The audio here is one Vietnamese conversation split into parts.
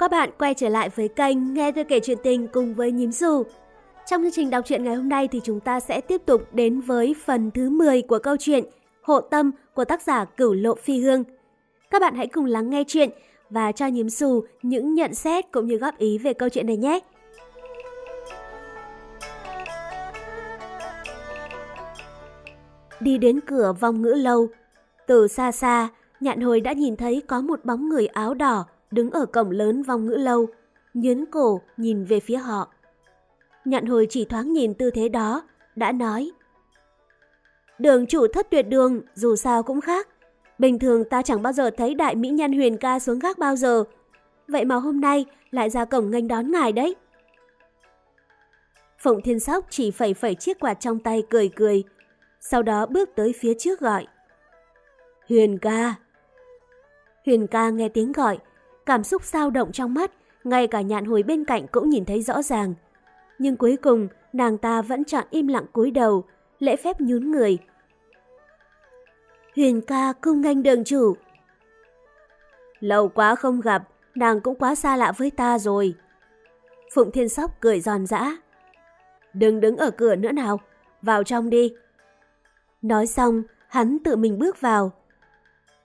Các bạn quay trở lại với kênh Nghe tôi kể chuyện tình cùng với Nhím Dù. Trong chương trình đọc truyện ngày hôm nay thì chúng ta sẽ tiếp tục đến với phần thứ 10 của câu chuyện Hộ Tâm của tác giả Cửu Lộ Phi Hương. Các bạn hãy cùng lắng nghe chuyện và cho Nhím Dù những nhận xét cũng như góp ý về câu chuyện này nhé. Đi đến cửa vong ngữ lâu, từ xa xa, nhạn hồi đã nhìn thấy có một bóng người áo đỏ đứng ở cổng lớn vong ngữ lâu, nhớn cổ nhìn về phía họ. Nhạn hồi chỉ thoáng nhìn tư thế đó, đã nói. Đường chủ thất tuyệt đường, dù sao cũng khác. Bình thường ta chẳng bao giờ thấy đại mỹ nhân huyền ca xuống gác bao giờ. Vậy mà hôm nay lại ra cổng nghênh đón ngài đấy. Phụng Thiên Sóc chỉ phẩy phẩy chiếc quạt trong tay cười cười, sau đó bước tới phía trước gọi. Huyền ca! Huyền ca nghe tiếng gọi, cảm xúc sao động trong mắt, ngay cả nhạn hồi bên cạnh cũng nhìn thấy rõ ràng. Nhưng cuối cùng, nàng ta vẫn chọn im lặng cúi đầu, lễ phép nhún người. Huyền ca cung nghênh đường chủ. Lâu quá không gặp, nàng cũng quá xa lạ với ta rồi. Phụng Thiên Sóc cười giòn giã. Đừng đứng ở cửa nữa nào, vào trong đi. Nói xong, hắn tự mình bước vào.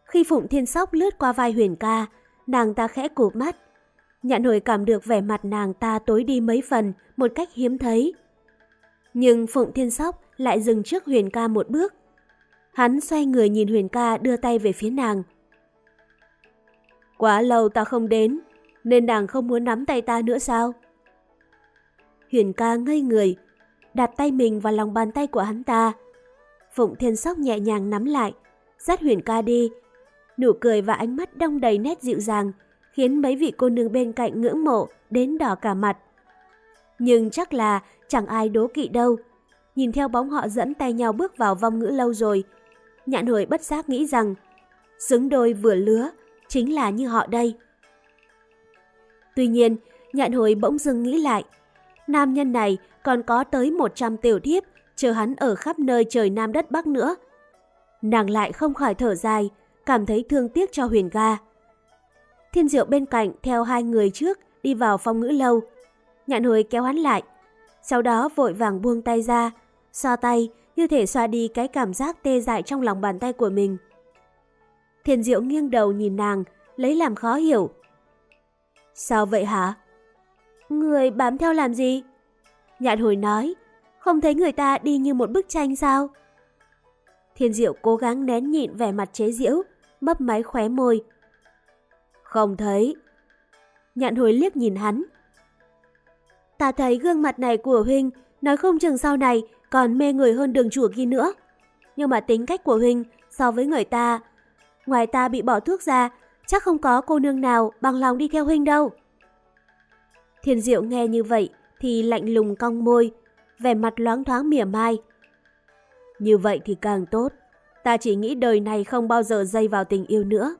Khi Phụng Thiên Sóc lướt qua vai Huyền ca, nàng ta khẽ cụp mắt. Nhạn hồi cảm được vẻ mặt nàng ta tối đi mấy phần, một cách hiếm thấy. Nhưng Phụng Thiên Sóc lại dừng trước Huyền ca một bước. Hắn xoay người nhìn Huyền ca đưa tay về phía nàng. Quá lâu ta không đến, nên nàng không muốn nắm tay ta nữa sao? Huyền ca ngây người, đặt tay mình vào lòng bàn tay của hắn ta. Phụng Thiên Sóc nhẹ nhàng nắm lại, dắt Huyền ca đi, Nụ cười và ánh mắt đông đầy nét dịu dàng, khiến mấy vị cô nương bên cạnh ngưỡng mộ đến đỏ cả mặt. Nhưng chắc là chẳng ai đố kỵ đâu. Nhìn theo bóng họ dẫn tay nhau bước vào vong ngữ lâu rồi, nhạn hồi bất giác nghĩ rằng xứng đôi vừa lứa chính là như họ đây. Tuy nhiên, nhạn hồi bỗng dưng nghĩ lại, nam nhân này còn có tới 100 tiểu thiếp chờ hắn ở khắp nơi trời Nam đất Bắc nữa. Nàng lại không khỏi thở dài, cảm thấy thương tiếc cho Huyền Ga. Thiên Diệu bên cạnh theo hai người trước đi vào phong ngữ lâu. Nhạn hồi kéo hắn lại, sau đó vội vàng buông tay ra, xoa tay như thể xoa đi cái cảm giác tê dại trong lòng bàn tay của mình. Thiên Diệu nghiêng đầu nhìn nàng, lấy làm khó hiểu. Sao vậy hả? Người bám theo làm gì? Nhạn hồi nói, không thấy người ta đi như một bức tranh sao? Thiên Diệu cố gắng nén nhịn vẻ mặt chế giễu, mấp máy khóe môi. Không thấy. Nhạn hồi liếc nhìn hắn. Ta thấy gương mặt này của Huynh, nói không chừng sau này còn mê người hơn đường chủ kia nữa. Nhưng mà tính cách của Huynh so với người ta, ngoài ta bị bỏ thuốc ra, chắc không có cô nương nào bằng lòng đi theo Huynh đâu. Thiên Diệu nghe như vậy thì lạnh lùng cong môi, vẻ mặt loáng thoáng mỉa mai. Như vậy thì càng tốt ta chỉ nghĩ đời này không bao giờ dây vào tình yêu nữa.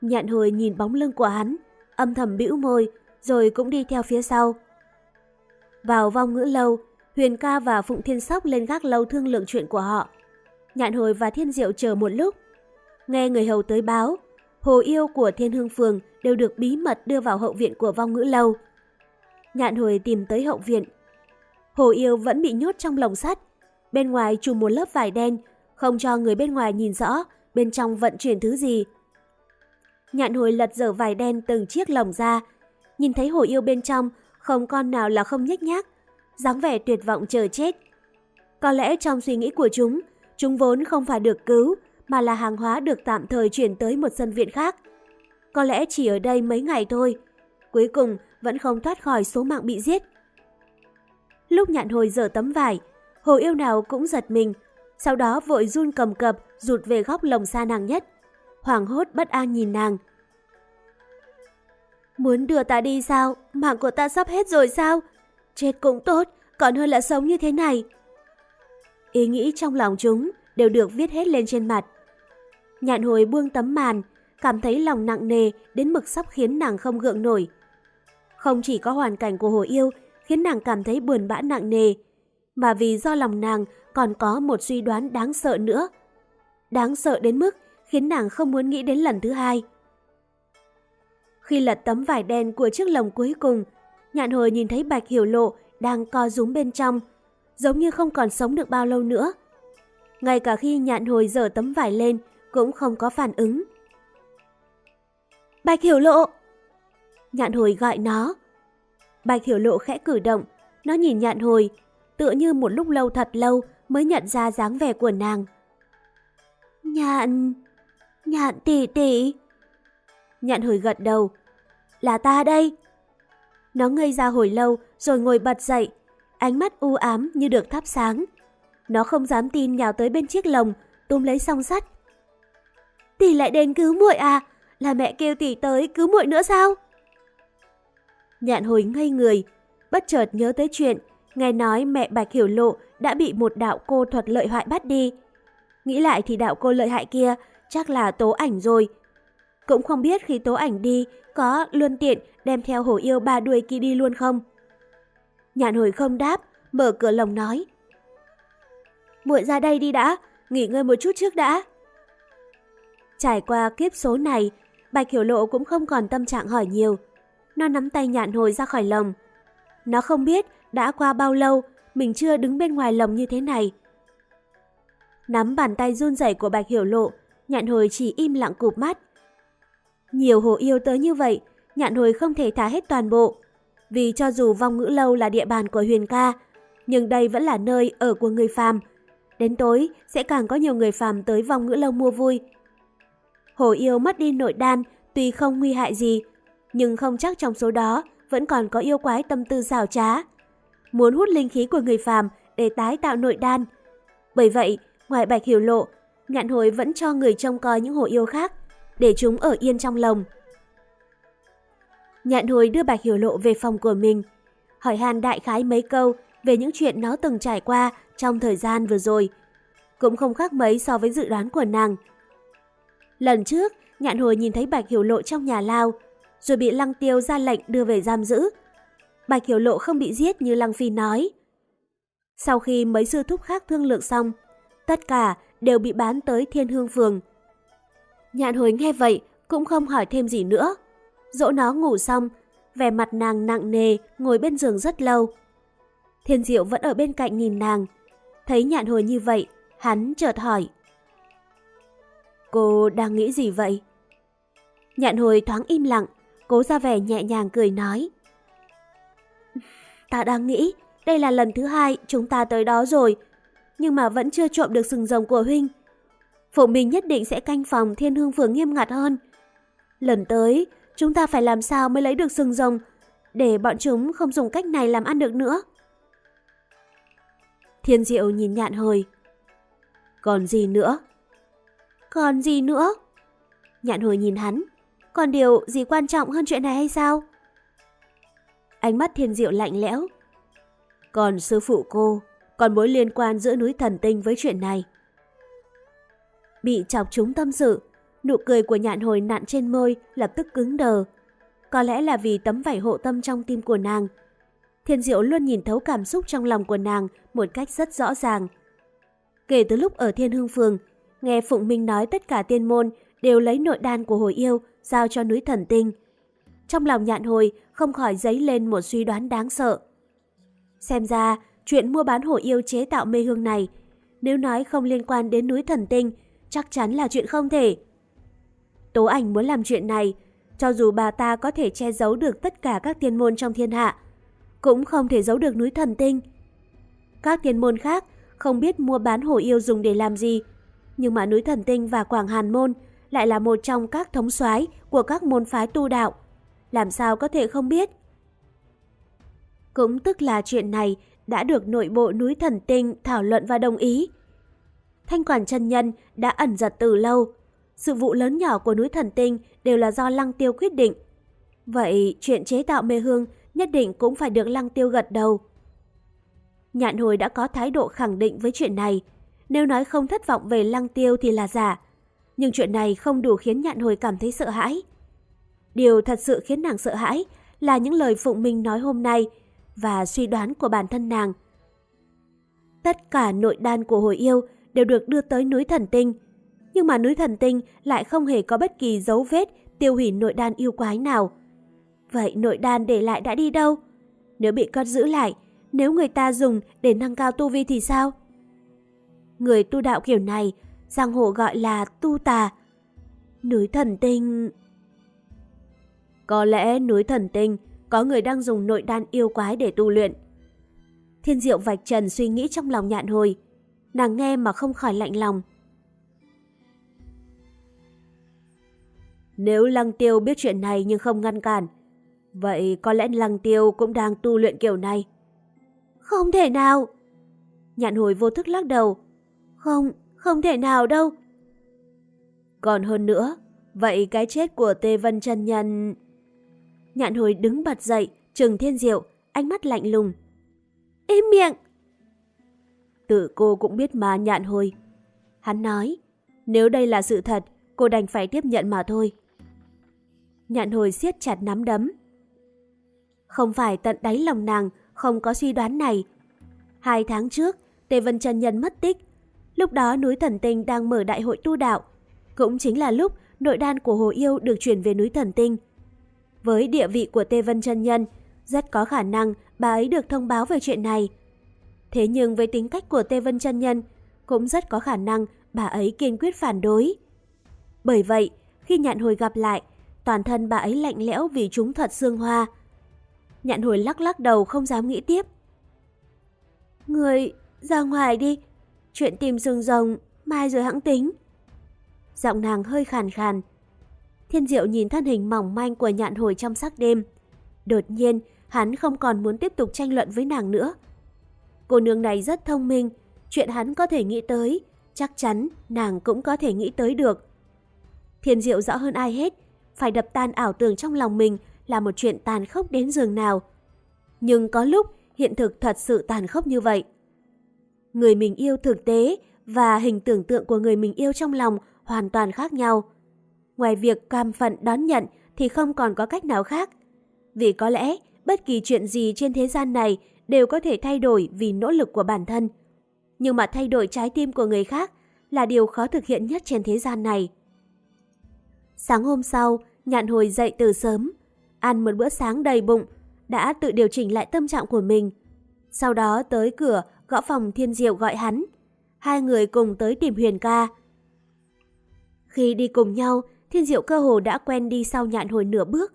Nhạn hồi nhìn bóng lưng của hắn, âm thầm bĩu môi, rồi cũng đi theo phía sau. Vào vong ngữ lâu, Huyền ca và Phụng Thiên Sóc lên gác lâu thương lượng chuyện của họ. Nhạn hồi và Thiên Diệu chờ một lúc. Nghe người hầu tới báo, hồ yêu của Thiên Hương Phường đều được bí mật đưa vào hậu viện của vong ngữ lâu. Nhạn hồi tìm tới hậu viện. Hồ yêu vẫn bị nhốt trong lồng sắt, Bên ngoài trùm một lớp vải đen, không cho người bên ngoài nhìn rõ bên trong vận chuyển thứ gì. Nhạn hồi lật dở vải đen từng chiếc lồng ra, nhìn thấy hồ yêu bên trong, không con nào là không nhếch nhác, dáng vẻ tuyệt vọng chờ chết. Có lẽ trong suy nghĩ của chúng, chúng vốn không phải được cứu, mà là hàng hóa được tạm thời chuyển tới một sân viện khác. Có lẽ chỉ ở đây mấy ngày thôi, cuối cùng vẫn không thoát khỏi số mạng bị giết. Lúc nhạn hồi dở tấm vải, Hồ yêu nào cũng giật mình, sau đó vội run cầm cập rụt về góc lồng xa nàng nhất. Hoàng hốt bất an nhìn nàng. Muốn đưa ta đi sao? Mạng của ta sắp hết rồi sao? Chết cũng tốt, còn hơn là sống như thế này. Ý nghĩ trong lòng chúng đều được viết hết lên trên mặt. Nhạn hồi buông tấm màn, cảm thấy lòng nặng nề đến mực sắp khiến nàng không gượng nổi. Không chỉ có hoàn cảnh của hồ yêu khiến nàng cảm thấy buồn bã nặng nề, mà vì do lòng nàng còn có một suy đoán đáng sợ nữa. Đáng sợ đến mức khiến nàng không muốn nghĩ đến lần thứ hai. Khi lật tấm vải đen của chiếc lồng cuối cùng, nhạn hồi nhìn thấy bạch hiểu lộ đang co rúm bên trong, giống như không còn sống được bao lâu nữa. Ngay cả khi nhạn hồi dở tấm vải lên cũng không có phản ứng. Bạch hiểu lộ! Nhạn hồi gọi nó. Bạch hiểu lộ khẽ cử động, nó nhìn nhạn hồi, tựa như một lúc lâu thật lâu mới nhận ra dáng vẻ của nàng. Nhạn... Nhạn tỷ tỷ... Nhạn hồi gật đầu. Là ta đây. Nó ngây ra hồi lâu rồi ngồi bật dậy, ánh mắt u ám như được thắp sáng. Nó không dám tin nhào tới bên chiếc lồng, túm lấy song sắt. Tỷ lại đến cứu muội à? Là mẹ kêu tỷ tới cứu muội nữa sao? Nhạn hồi ngây người, bất chợt nhớ tới chuyện, nghe nói mẹ Bạch Hiểu Lộ đã bị một đạo cô thuật lợi hại bắt đi. Nghĩ lại thì đạo cô lợi hại kia chắc là tố ảnh rồi. Cũng không biết khi tố ảnh đi có luôn tiện đem theo hổ yêu ba đuôi kia đi luôn không? Nhạn hồi không đáp, mở cửa lồng nói. muội ra đây đi đã, nghỉ ngơi một chút trước đã. Trải qua kiếp số này, Bạch Hiểu Lộ cũng không còn tâm trạng hỏi nhiều. Nó nắm tay nhạn hồi ra khỏi lồng. Nó không biết đã qua bao lâu mình chưa đứng bên ngoài lồng như thế này. Nắm bàn tay run rẩy của Bạch Hiểu Lộ, nhạn hồi chỉ im lặng cụp mắt. Nhiều hồ yêu tới như vậy, nhạn hồi không thể thả hết toàn bộ. Vì cho dù vong ngữ lâu là địa bàn của huyền ca, nhưng đây vẫn là nơi ở của người phàm. Đến tối sẽ càng có nhiều người phàm tới vong ngữ lâu mua vui. Hồ yêu mất đi nội đan tuy không nguy hại gì, nhưng không chắc trong số đó vẫn còn có yêu quái tâm tư xảo trá. Muốn hút linh khí của người phàm để tái tạo nội đan. Bởi vậy, ngoài bạch hiểu lộ, nhạn hồi vẫn cho người trông coi những hồ yêu khác, để chúng ở yên trong lồng. Nhạn hồi đưa bạch hiểu lộ về phòng của mình, hỏi han đại khái mấy câu về những chuyện nó từng trải qua trong thời gian vừa rồi. Cũng không khác mấy so với dự đoán của nàng. Lần trước, nhạn hồi nhìn thấy bạch hiểu lộ trong nhà lao, rồi bị Lăng Tiêu ra lệnh đưa về giam giữ. Bạch Hiểu Lộ không bị giết như Lăng Phi nói. Sau khi mấy sư thúc khác thương lượng xong, tất cả đều bị bán tới Thiên Hương Phường. Nhạn hồi nghe vậy cũng không hỏi thêm gì nữa. Dỗ nó ngủ xong, vẻ mặt nàng nặng nề ngồi bên giường rất lâu. Thiên Diệu vẫn ở bên cạnh nhìn nàng. Thấy nhạn hồi như vậy, hắn chợt hỏi. Cô đang nghĩ gì vậy? Nhạn hồi thoáng im lặng, cố ra vẻ nhẹ nhàng cười nói. Ta đang nghĩ, đây là lần thứ hai chúng ta tới đó rồi, nhưng mà vẫn chưa trộm được sừng rồng của huynh. phụ Minh nhất định sẽ canh phòng thiên hương phường nghiêm ngặt hơn. Lần tới, chúng ta phải làm sao mới lấy được sừng rồng, để bọn chúng không dùng cách này làm ăn được nữa. Thiên diệu nhìn nhạn hồi. Còn gì nữa? Còn gì nữa? Nhạn hồi nhìn hắn. Còn điều gì quan trọng hơn chuyện này hay sao? Ánh mắt thiên diệu lạnh lẽo. Còn sư phụ cô, còn mối liên quan giữa núi thần tinh với chuyện này. Bị chọc trúng tâm sự, nụ cười của nhạn hồi nặn trên môi lập tức cứng đờ. Có lẽ là vì tấm vảy hộ tâm trong tim của nàng. Thiên diệu luôn nhìn thấu cảm xúc trong lòng của nàng một cách rất rõ ràng. Kể từ lúc ở Thiên Hương Phường, nghe Phụng Minh nói tất cả tiên môn đều lấy nội đan của hồi yêu giao cho núi thần tinh. Trong lòng nhạn hồi không khỏi dấy lên một suy đoán đáng sợ. Xem ra, chuyện mua bán hổ yêu chế tạo mê hương này, nếu nói không liên quan đến núi thần tinh, chắc chắn là chuyện không thể. Tố ảnh muốn làm chuyện này, cho dù bà ta có thể che giấu được tất cả các tiên môn trong thiên hạ, cũng không thể giấu được núi thần tinh. Các tiên môn khác không biết mua bán hổ yêu dùng để làm gì, nhưng mà núi thần tinh và Quảng Hàn Môn lại là một trong các thống soái của các môn phái tu đạo. Làm sao có thể không biết? Cũng tức là chuyện này đã được nội bộ núi thần tinh thảo luận và đồng ý. Thanh quản chân nhân đã ẩn giật từ lâu. Sự vụ lớn nhỏ của núi thần tinh đều là do lăng tiêu quyết định. Vậy chuyện chế tạo mê hương nhất định cũng phải được lăng tiêu gật đầu. Nhạn hồi đã có thái độ khẳng định với chuyện này. Nếu nói không thất vọng về lăng tiêu thì là giả nhưng chuyện này không đủ khiến nhạn hồi cảm thấy sợ hãi. Điều thật sự khiến nàng sợ hãi là những lời Phụng Minh nói hôm nay và suy đoán của bản thân nàng. Tất cả nội đan của hồi yêu đều được đưa tới núi thần tinh, nhưng mà núi thần tinh lại không hề có bất kỳ dấu vết tiêu hủy nội đan yêu quái nào. Vậy nội đan để lại đã đi đâu? Nếu bị cất giữ lại, nếu người ta dùng để nâng cao tu vi thì sao? Người tu đạo kiểu này, giang hồ gọi là tu tà. Núi thần tinh... Có lẽ núi thần tinh có người đang dùng nội đan yêu quái để tu luyện. Thiên diệu vạch trần suy nghĩ trong lòng nhạn hồi. Nàng nghe mà không khỏi lạnh lòng. Nếu Lăng Tiêu biết chuyện này nhưng không ngăn cản, vậy có lẽ Lăng Tiêu cũng đang tu luyện kiểu này. Không thể nào! Nhạn hồi vô thức lắc đầu. Không, không thể nào đâu. Còn hơn nữa, vậy cái chết của Tê Vân chân Nhân... Nhạn hồi đứng bật dậy, trừng thiên diệu, ánh mắt lạnh lùng. Im miệng! Tự cô cũng biết mà nhạn hồi. Hắn nói, nếu đây là sự thật, cô đành phải tiếp nhận mà thôi. Nhạn hồi siết chặt nắm đấm. Không phải tận đáy lòng nàng không có suy đoán này. Hai tháng trước, Tề Vân Trần Nhân mất tích. Lúc đó núi Thần Tinh đang mở đại hội tu đạo. Cũng chính là lúc nội đan của Hồ Yêu được chuyển về núi Thần Tinh. Với địa vị của Tê Vân chân Nhân, rất có khả năng bà ấy được thông báo về chuyện này. Thế nhưng với tính cách của Tê Vân chân Nhân, cũng rất có khả năng bà ấy kiên quyết phản đối. Bởi vậy, khi nhạn hồi gặp lại, toàn thân bà ấy lạnh lẽo vì chúng thật xương hoa. Nhạn hồi lắc lắc đầu không dám nghĩ tiếp. Người ra ngoài đi, chuyện tìm rừng rồng, mai rồi hãng tính. Giọng nàng hơi khàn khàn. Thiên diệu nhìn thân hình mỏng manh của nhạn hồi trong sắc đêm. Đột nhiên, hắn không còn muốn tiếp tục tranh luận với nàng nữa. Cô nương này rất thông minh, chuyện hắn có thể nghĩ tới, chắc chắn nàng cũng có thể nghĩ tới được. Thiên diệu rõ hơn ai hết, phải đập tan ảo tưởng trong lòng mình là một chuyện tàn khốc đến giường nào. Nhưng có lúc hiện thực thật sự tàn khốc như vậy. Người mình yêu thực tế và hình tưởng tượng của người mình yêu trong lòng hoàn toàn khác nhau. Ngoài việc cam phận đón nhận thì không còn có cách nào khác. Vì có lẽ bất kỳ chuyện gì trên thế gian này đều có thể thay đổi vì nỗ lực của bản thân. Nhưng mà thay đổi trái tim của người khác là điều khó thực hiện nhất trên thế gian này. Sáng hôm sau, nhạn hồi dậy từ sớm, ăn một bữa sáng đầy bụng, đã tự điều chỉnh lại tâm trạng của mình. Sau đó tới cửa, gõ phòng thiên diệu gọi hắn. Hai người cùng tới tìm huyền ca. Khi đi cùng nhau, thiên diệu cơ hồ đã quen đi sau nhạn hồi nửa bước.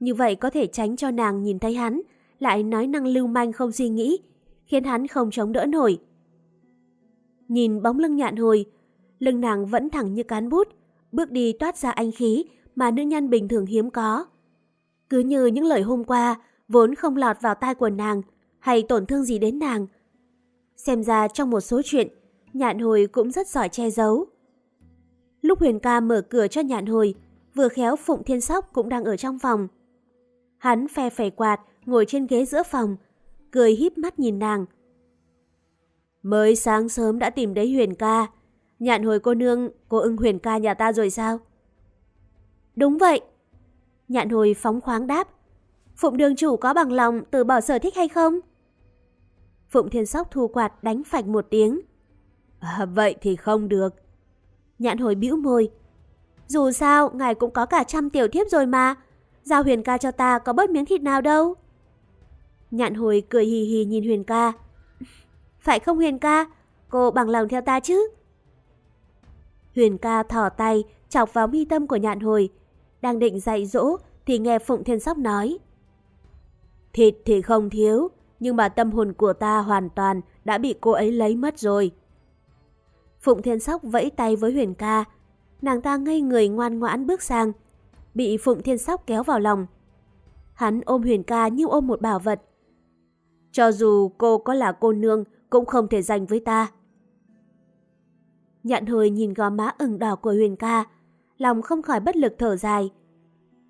Như vậy có thể tránh cho nàng nhìn thấy hắn, lại nói năng lưu manh không suy nghĩ, khiến hắn không chống đỡ nổi. Nhìn bóng lưng nhạn hồi, lưng nàng vẫn thẳng như cán bút, bước đi toát ra anh khí mà nữ nhân bình thường hiếm có. Cứ như những lời hôm qua vốn không lọt vào tai của nàng hay tổn thương gì đến nàng. Xem ra trong một số chuyện, nhạn hồi cũng rất giỏi che giấu. Lúc Huyền ca mở cửa cho nhạn hồi, vừa khéo Phụng Thiên Sóc cũng đang ở trong phòng. Hắn phe phẩy quạt, ngồi trên ghế giữa phòng, cười híp mắt nhìn nàng. Mới sáng sớm đã tìm thấy Huyền ca, nhạn hồi cô nương, cô ưng Huyền ca nhà ta rồi sao? Đúng vậy. Nhạn hồi phóng khoáng đáp. Phụng đường chủ có bằng lòng từ bỏ sở thích hay không? Phụng thiên sóc thu quạt đánh phạch một tiếng. À, vậy thì không được. Nhạn hồi bĩu môi. Dù sao, ngài cũng có cả trăm tiểu thiếp rồi mà. Giao huyền ca cho ta có bớt miếng thịt nào đâu. Nhạn hồi cười hì hì nhìn huyền ca. Phải không huyền ca? Cô bằng lòng theo ta chứ? Huyền ca thỏ tay, chọc vào mi tâm của nhạn hồi, đang định dạy dỗ thì nghe Phụng Thiên Sóc nói. Thịt thì không thiếu, nhưng mà tâm hồn của ta hoàn toàn đã bị cô ấy lấy mất rồi. Phụng Thiên Sóc vẫy tay với Huyền ca, nàng ta ngây người ngoan ngoãn bước sang, bị Phụng Thiên Sóc kéo vào lòng. Hắn ôm Huyền ca như ôm một bảo vật. Cho dù cô có là cô nương cũng không thể giành với ta. Nhạn hơi nhìn gò má ửng đỏ của Huyền ca, lòng không khỏi bất lực thở dài.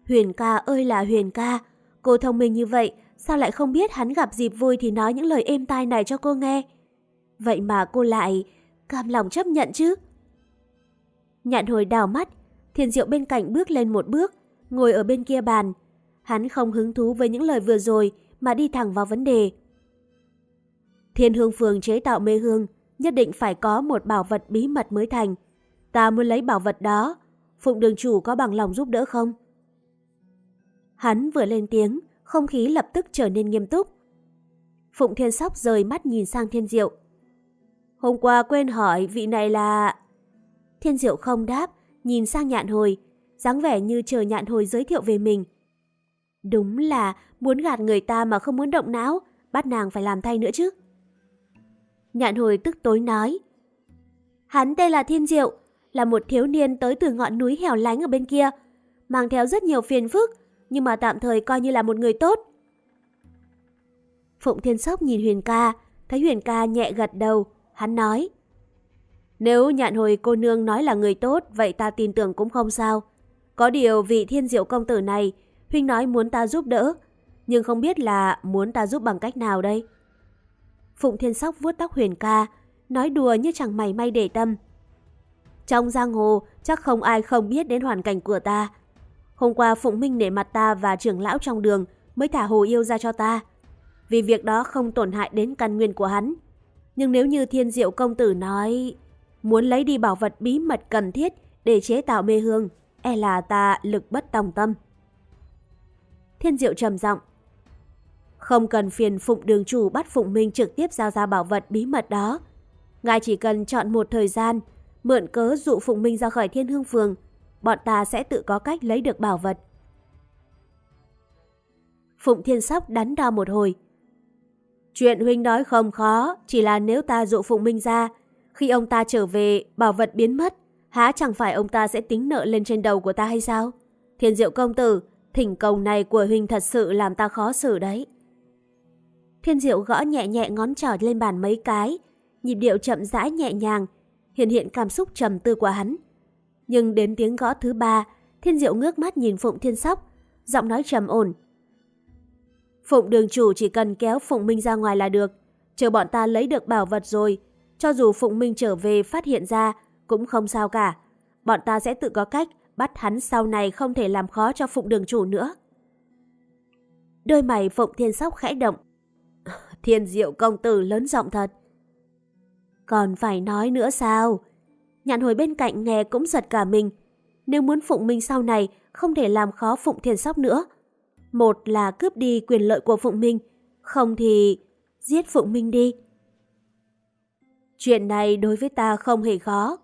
Huyền ca ơi là Huyền ca, cô thông minh như vậy, sao lại không biết hắn gặp dịp vui thì nói những lời êm tai này cho cô nghe? Vậy mà cô lại cam lòng chấp nhận chứ? Nhạn hồi đào mắt, thiên diệu bên cạnh bước lên một bước, ngồi ở bên kia bàn. Hắn không hứng thú với những lời vừa rồi mà đi thẳng vào vấn đề. Thiên hương phường chế tạo mê hương, nhất định phải có một bảo vật bí mật mới thành. Ta muốn lấy bảo vật đó, Phụng đường chủ có bằng lòng giúp đỡ không? Hắn vừa lên tiếng, không khí lập tức trở nên nghiêm túc. Phụng Thiên Sóc rời mắt nhìn sang Thiên Diệu. Hôm qua quên hỏi vị này là... Thiên Diệu không đáp, nhìn sang nhạn hồi, dáng vẻ như chờ nhạn hồi giới thiệu về mình. Đúng là muốn gạt người ta mà không muốn động não, bắt nàng phải làm thay nữa chứ. Nhạn hồi tức tối nói. Hắn tên là Thiên Diệu, là một thiếu niên tới từ ngọn núi hẻo lánh ở bên kia, mang theo rất nhiều phiền phức, nhưng mà tạm thời coi như là một người tốt. Phụng Thiên Sóc nhìn Huyền ca, thấy Huyền ca nhẹ gật đầu, hắn nói. Nếu nhạn hồi cô nương nói là người tốt, vậy ta tin tưởng cũng không sao. Có điều vị thiên diệu công tử này, Huynh nói muốn ta giúp đỡ, nhưng không biết là muốn ta giúp bằng cách nào đây. Phụng Thiên Sóc vuốt tóc Huyền ca, nói đùa như chẳng mày may để tâm. Trong giang hồ, chắc không ai không biết đến hoàn cảnh của ta. Hôm qua Phụng Minh nể mặt ta và trưởng lão trong đường mới thả hồ yêu ra cho ta. Vì việc đó không tổn hại đến căn nguyên của hắn. Nhưng nếu như thiên diệu công tử nói muốn lấy đi bảo vật bí mật cần thiết để chế tạo mê hương, e là ta lực bất tòng tâm. Thiên diệu trầm giọng Không cần phiền Phụng đường chủ bắt Phụng Minh trực tiếp giao ra bảo vật bí mật đó. Ngài chỉ cần chọn một thời gian, mượn cớ dụ Phụng Minh ra khỏi thiên hương phường, bọn ta sẽ tự có cách lấy được bảo vật. Phụng Thiên Sóc đắn đo một hồi. Chuyện huynh nói không khó, chỉ là nếu ta dụ Phụng Minh ra, khi ông ta trở về, bảo vật biến mất, há chẳng phải ông ta sẽ tính nợ lên trên đầu của ta hay sao? Thiên diệu công tử, thỉnh cầu này của huynh thật sự làm ta khó xử đấy. Thiên diệu gõ nhẹ nhẹ ngón trỏ lên bàn mấy cái, nhịp điệu chậm rãi nhẹ nhàng, hiện hiện cảm xúc trầm tư của hắn. Nhưng đến tiếng gõ thứ ba, Thiên Diệu ngước mắt nhìn Phụng Thiên Sóc, giọng nói trầm ổn. Phụng đường chủ chỉ cần kéo Phụng Minh ra ngoài là được, chờ bọn ta lấy được bảo vật rồi, cho dù Phụng Minh trở về phát hiện ra cũng không sao cả. Bọn ta sẽ tự có cách bắt hắn sau này không thể làm khó cho Phụng đường chủ nữa. Đôi mày Phụng Thiên Sóc khẽ động. Thiên diệu công tử lớn giọng thật. Còn phải nói nữa sao? Nhạn hồi bên cạnh nghe cũng giật cả mình. Nếu muốn Phụng Minh sau này không thể làm khó Phụng Thiên Sóc nữa. Một là cướp đi quyền lợi của Phụng Minh, không thì giết Phụng Minh đi. Chuyện này đối với ta không hề khó.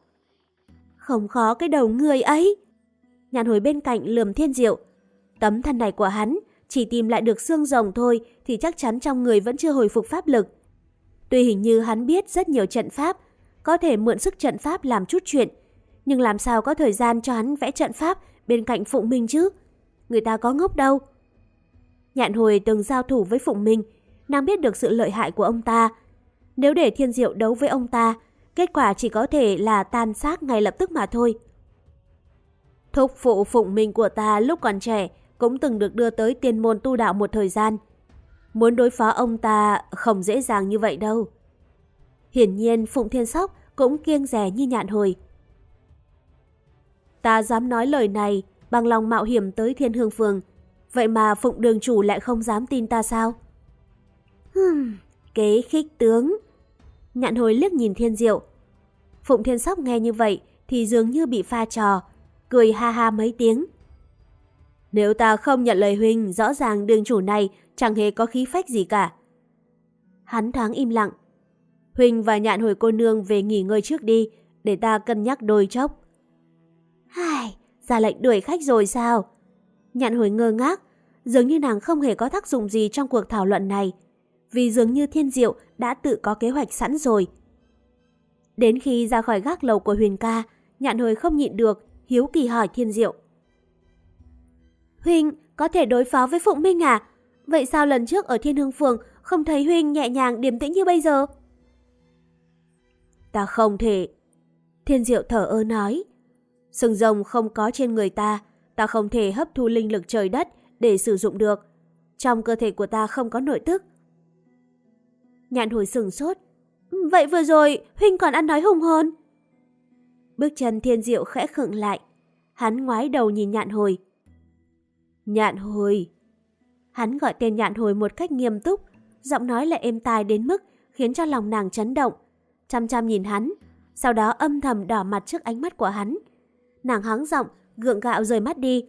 Không khó cái đầu người ấy. Nhàn hồi bên cạnh lườm thiên diệu. Tấm thân này của hắn chỉ tìm lại được xương rồng thôi thì chắc chắn trong người vẫn chưa hồi phục pháp lực. Tuy hình như hắn biết rất nhiều trận pháp, có thể mượn sức trận pháp làm chút chuyện, nhưng làm sao có thời gian cho hắn vẽ trận pháp bên cạnh Phụng Minh chứ? Người ta có ngốc đâu. Nhạn hồi từng giao thủ với Phụng Minh, nàng biết được sự lợi hại của ông ta, nếu để thiên diệu đấu với ông ta, kết quả chỉ có thể là tan xác ngay lập tức mà thôi. Thúc phụ phụng minh của ta lúc còn trẻ cũng từng được đưa tới tiên môn tu đạo một thời gian. Muốn đối phó ông ta không dễ dàng như vậy đâu. Hiển nhiên Phụng Thiên Sóc cũng kiêng rẻ như nhạn hồi. Ta dám nói lời này bằng lòng mạo hiểm tới thiên hương phường. Vậy mà Phụng đường chủ lại không dám tin ta sao? Hmm, kế khích tướng. Nhạn hồi liếc nhìn thiên diệu. Phụng thiên sóc nghe như vậy thì dường như bị pha trò, cười ha ha mấy tiếng. Nếu ta không nhận lời huynh, rõ ràng đường chủ này chẳng hề có khí phách gì cả. Hắn thoáng im lặng. Huynh và nhạn hồi cô nương về nghỉ ngơi trước đi, để ta cân nhắc đôi chốc. Hai, ra lệnh đuổi khách rồi sao? Nhạn hồi ngơ ngác, dường như nàng không hề có tác dụng gì trong cuộc thảo luận này vì dường như thiên diệu đã tự có kế hoạch sẵn rồi. Đến khi ra khỏi gác lầu của Huyền ca, nhạn hồi không nhịn được, hiếu kỳ hỏi thiên diệu. Huynh, có thể đối phó với Phụng Minh à? Vậy sao lần trước ở Thiên Hương Phường không thấy Huynh nhẹ nhàng điềm tĩnh như bây giờ? Ta không thể. Thiên diệu thở ơ nói. Sừng rồng không có trên người ta, ta không thể hấp thu linh lực trời đất để sử dụng được. Trong cơ thể của ta không có nội tức, Nhạn hồi sừng sốt. Vậy vừa rồi, Huynh còn ăn nói hùng hồn. Bước chân thiên diệu khẽ khựng lại. Hắn ngoái đầu nhìn nhạn hồi. Nhạn hồi. Hắn gọi tên nhạn hồi một cách nghiêm túc, giọng nói lại êm tai đến mức khiến cho lòng nàng chấn động. Chăm chăm nhìn hắn, sau đó âm thầm đỏ mặt trước ánh mắt của hắn. Nàng hắng giọng, gượng gạo rời mắt đi.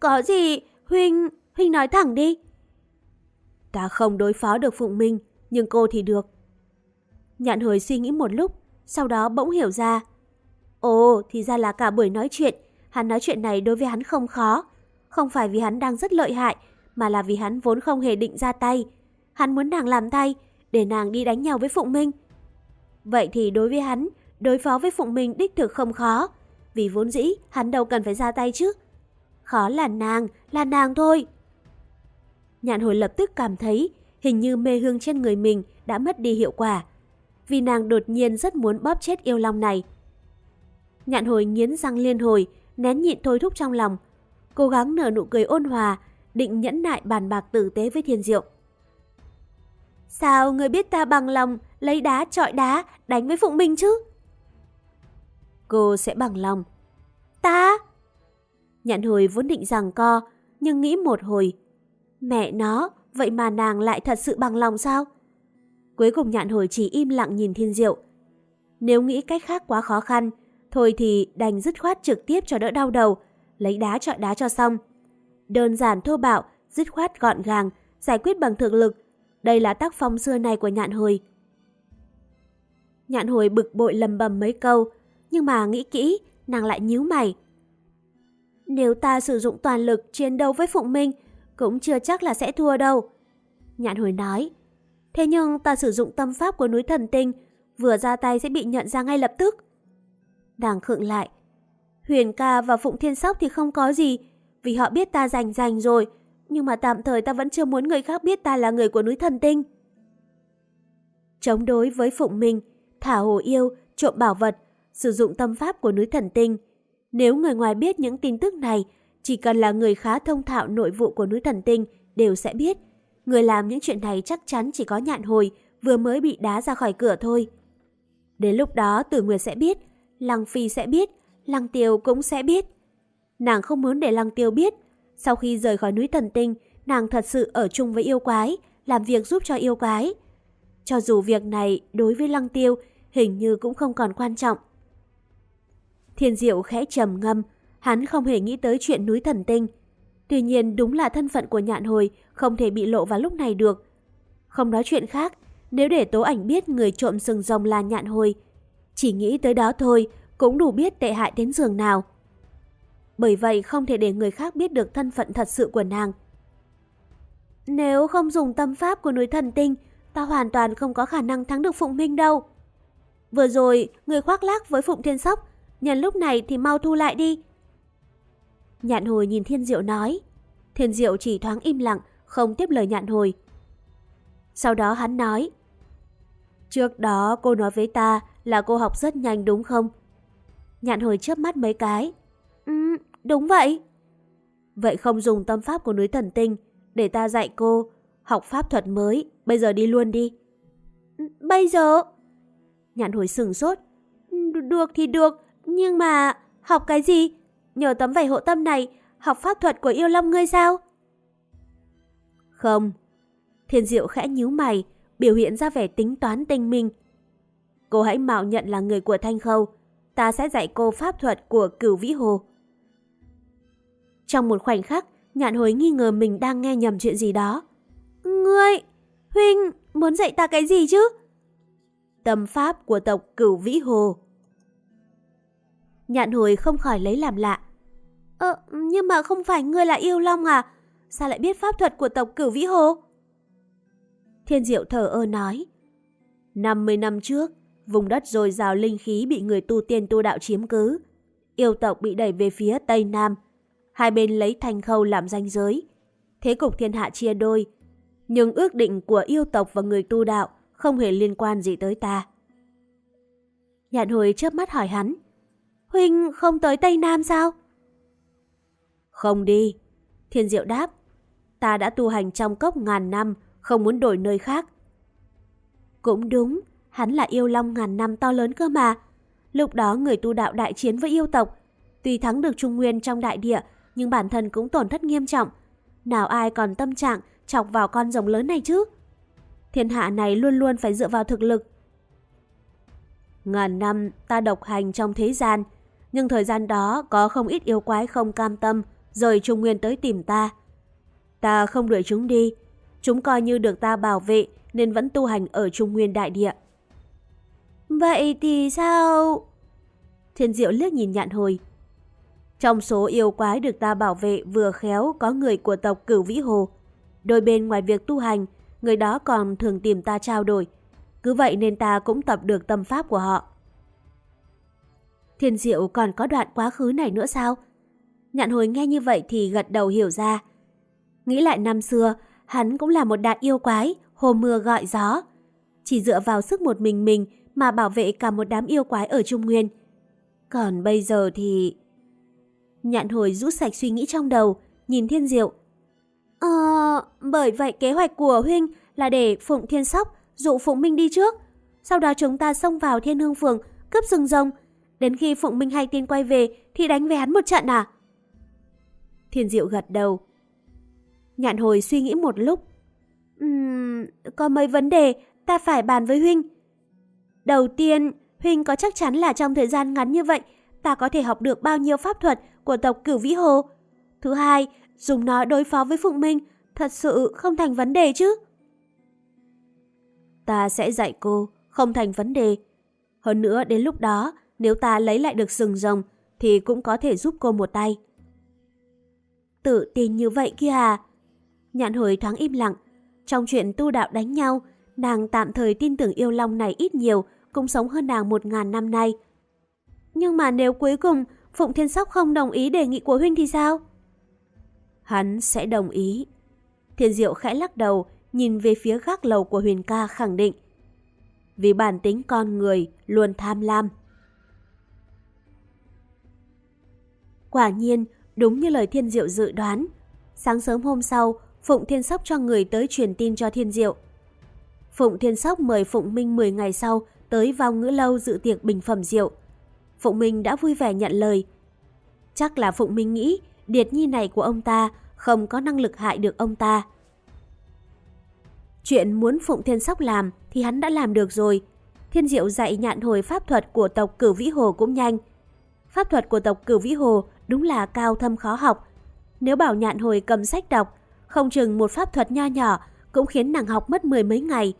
Có gì? Huynh, Huynh nói thẳng đi. Ta không đối phó được Phụng Minh, nhưng cô thì được. Nhạn hồi suy nghĩ một lúc, sau đó bỗng hiểu ra. Ồ, thì ra là cả buổi nói chuyện, hắn nói chuyện này đối với hắn không khó. Không phải vì hắn đang rất lợi hại, mà là vì hắn vốn không hề định ra tay. Hắn muốn nàng làm tay, để nàng đi đánh nhau với Phụng Minh. Vậy thì đối với hắn, đối phó với Phụng Minh đích thực không khó, vì vốn dĩ hắn đâu cần phải ra tay chứ. Khó là nàng, là nàng thôi. Nhạn hồi lập tức cảm thấy hình như mê hương trên người mình đã mất đi hiệu quả, vì nàng đột nhiên rất muốn bóp chết yêu long này. Nhạn hồi nghiến răng liên hồi, nén nhịn thôi thúc trong lòng, cố gắng nở nụ cười ôn hòa, định nhẫn nại bàn bạc tử tế với thiên diệu. Sao người biết ta bằng lòng lấy đá trọi đá đánh với Phụng Minh chứ? Cô sẽ bằng lòng. Ta? Nhạn hồi vốn định rằng co, nhưng nghĩ một hồi. Mẹ nó, vậy mà nàng lại thật sự bằng lòng sao? Cuối cùng nhạn hồi chỉ im lặng nhìn thiên diệu. Nếu nghĩ cách khác quá khó khăn, thôi thì đành dứt khoát trực tiếp cho đỡ đau đầu, lấy đá trọi đá cho xong. Đơn giản thô bạo, dứt khoát gọn gàng, giải quyết bằng thực lực. Đây là tác phong xưa này của nhạn hồi. Nhạn hồi bực bội lầm bầm mấy câu, nhưng mà nghĩ kỹ, nàng lại nhíu mày. Nếu ta sử dụng toàn lực chiến đấu với Phụng Minh, cũng chưa chắc là sẽ thua đâu. Nhạn hồi nói, thế nhưng ta sử dụng tâm pháp của núi thần tinh, vừa ra tay sẽ bị nhận ra ngay lập tức. đàng khựng lại, Huyền ca và Phụng Thiên Sóc thì không có gì, vì họ biết ta rành rành rồi, nhưng mà tạm thời ta vẫn chưa muốn người khác biết ta là người của núi thần tinh. Chống đối với Phụng Minh, thả hồ yêu, trộm bảo vật, sử dụng tâm pháp của núi thần tinh. Nếu người ngoài biết những tin tức này, chỉ cần là người khá thông thạo nội vụ của núi thần tinh đều sẽ biết. Người làm những chuyện này chắc chắn chỉ có nhạn hồi vừa mới bị đá ra khỏi cửa thôi. Đến lúc đó Tử Nguyệt sẽ biết, Lăng Phi sẽ biết, Lăng Tiêu cũng sẽ biết. Nàng không muốn để Lăng Tiêu biết. Sau khi rời khỏi núi thần tinh, nàng thật sự ở chung với yêu quái, làm việc giúp cho yêu quái. Cho dù việc này đối với Lăng Tiêu hình như cũng không còn quan trọng. Thiên Diệu khẽ trầm ngâm, hắn không hề nghĩ tới chuyện núi thần tinh. Tuy nhiên đúng là thân phận của nhạn hồi không thể bị lộ vào lúc này được. Không nói chuyện khác, nếu để tố ảnh biết người trộm sừng rồng là nhạn hồi, chỉ nghĩ tới đó thôi cũng đủ biết tệ hại đến giường nào. Bởi vậy không thể để người khác biết được thân phận thật sự của nàng. Nếu không dùng tâm pháp của núi thần tinh, ta hoàn toàn không có khả năng thắng được Phụng Minh đâu. Vừa rồi, người khoác lác với Phụng Thiên Sóc, nhân lúc này thì mau thu lại đi. Nhạn hồi nhìn Thiên Diệu nói. Thiên Diệu chỉ thoáng im lặng, không tiếp lời nhạn hồi. Sau đó hắn nói. Trước đó cô nói với ta là cô học rất nhanh đúng không? Nhạn hồi chớp mắt mấy cái. Ừ, đúng vậy. Vậy không dùng tâm pháp của núi thần tinh, để ta dạy cô, học pháp thuật mới, bây giờ đi luôn đi. Ừ, bây giờ? Nhạn hồi sừng sốt. Ừ, được thì được, nhưng mà học cái gì? Nhờ tấm vảy hộ tâm này, học pháp thuật của yêu long ngươi sao? Không. Thiên diệu khẽ nhíu mày, biểu hiện ra vẻ tính toán tinh minh. Cô hãy mạo nhận là người của Thanh Khâu, ta sẽ dạy cô pháp thuật của cửu vĩ hồ. Trong một khoảnh khắc, nhạn hối nghi ngờ mình đang nghe nhầm chuyện gì đó. Ngươi, Huynh, muốn dạy ta cái gì chứ? Tâm pháp của tộc cửu vĩ hồ. Nhạn hồi không khỏi lấy làm lạ. Ờ, nhưng mà không phải ngươi là yêu long à? Sao lại biết pháp thuật của tộc cửu vĩ hồ? Thiên diệu thở ơ nói. 50 năm trước, vùng đất dồi dào linh khí bị người tu tiên tu đạo chiếm cứ. Yêu tộc bị đẩy về phía Tây Nam. Hai bên lấy thành khâu làm ranh giới. Thế cục thiên hạ chia đôi. Nhưng ước định của yêu tộc và người tu đạo không hề liên quan gì tới ta. Nhạn hồi chớp mắt hỏi hắn. Huynh không tới Tây Nam sao? Không đi. Thiên diệu đáp. Ta đã tu hành trong cốc ngàn năm, không muốn đổi nơi khác. Cũng đúng, hắn là yêu long ngàn năm to lớn cơ mà. Lúc đó người tu đạo đại chiến với yêu tộc. Tuy thắng được Trung Nguyên trong đại địa, nhưng bản thân cũng tổn thất nghiêm trọng. Nào ai còn tâm trạng chọc vào con rồng lớn này chứ? Thiên hạ này luôn luôn phải dựa vào thực lực. Ngàn năm ta độc hành trong thế gian, nhưng thời gian đó có không ít yêu quái không cam tâm, rời Trung Nguyên tới tìm ta. Ta không đuổi chúng đi, chúng coi như được ta bảo vệ nên vẫn tu hành ở Trung Nguyên đại địa. Vậy thì sao? Thiên Diệu liếc nhìn nhạn hồi. Trong số yêu quái được ta bảo vệ vừa khéo có người của tộc Cửu Vĩ Hồ. Đôi bên ngoài việc tu hành, người đó còn thường tìm ta trao đổi. Cứ vậy nên ta cũng tập được tâm pháp của họ. Thiên Diệu còn có đoạn quá khứ này nữa sao? Nhạn hồi nghe như vậy thì gật đầu hiểu ra. Nghĩ lại năm xưa, hắn cũng là một đại yêu quái, hồ mưa gọi gió. Chỉ dựa vào sức một mình mình mà bảo vệ cả một đám yêu quái ở Trung Nguyên. Còn bây giờ thì... Nhạn hồi rút sạch suy nghĩ trong đầu, nhìn Thiên Diệu. Ờ, bởi vậy kế hoạch của Huynh là để Phụng Thiên Sóc dụ Phụng Minh đi trước. Sau đó chúng ta xông vào Thiên Hương Phường, cướp rừng rồng. Đến khi Phụng Minh hay tin quay về thì đánh với hắn một trận à? Thiên Diệu gật đầu. Nhạn hồi suy nghĩ một lúc. Uhm, có mấy vấn đề ta phải bàn với Huynh. Đầu tiên, Huynh có chắc chắn là trong thời gian ngắn như vậy ta có thể học được bao nhiêu pháp thuật của tộc cửu vĩ hồ? Thứ hai, dùng nó đối phó với Phụng Minh thật sự không thành vấn đề chứ? Ta sẽ dạy cô, không thành vấn đề. Hơn nữa đến lúc đó, nếu ta lấy lại được sừng rồng thì cũng có thể giúp cô một tay. Tự tin như vậy kia à? Nhạn hồi thoáng im lặng. Trong chuyện tu đạo đánh nhau, nàng tạm thời tin tưởng yêu long này ít nhiều, cũng sống hơn nàng một ngàn năm nay. Nhưng mà nếu cuối cùng Phụng Thiên Sóc không đồng ý đề nghị của Huynh thì sao? Hắn sẽ đồng ý. Thiên Diệu khẽ lắc đầu, nhìn về phía gác lầu của Huyền ca khẳng định. Vì bản tính con người luôn tham lam. Quả nhiên, đúng như lời Thiên Diệu dự đoán. Sáng sớm hôm sau, Phụng Thiên Sóc cho người tới truyền tin cho Thiên Diệu. Phụng Thiên Sóc mời Phụng Minh 10 ngày sau tới vào ngữ lâu dự tiệc bình phẩm rượu. Phụng Minh đã vui vẻ nhận lời. Chắc là Phụng Minh nghĩ Điệt Nhi này của ông ta không có năng lực hại được ông ta. Chuyện muốn Phụng Thiên Sóc làm thì hắn đã làm được rồi. Thiên Diệu dạy nhạn hồi pháp thuật của tộc Cửu Vĩ Hồ cũng nhanh. Pháp thuật của tộc Cửu Vĩ Hồ đúng là cao thâm khó học. Nếu bảo nhạn hồi cầm sách đọc, không chừng một pháp thuật nho nhỏ cũng khiến nàng học mất mười mấy ngày.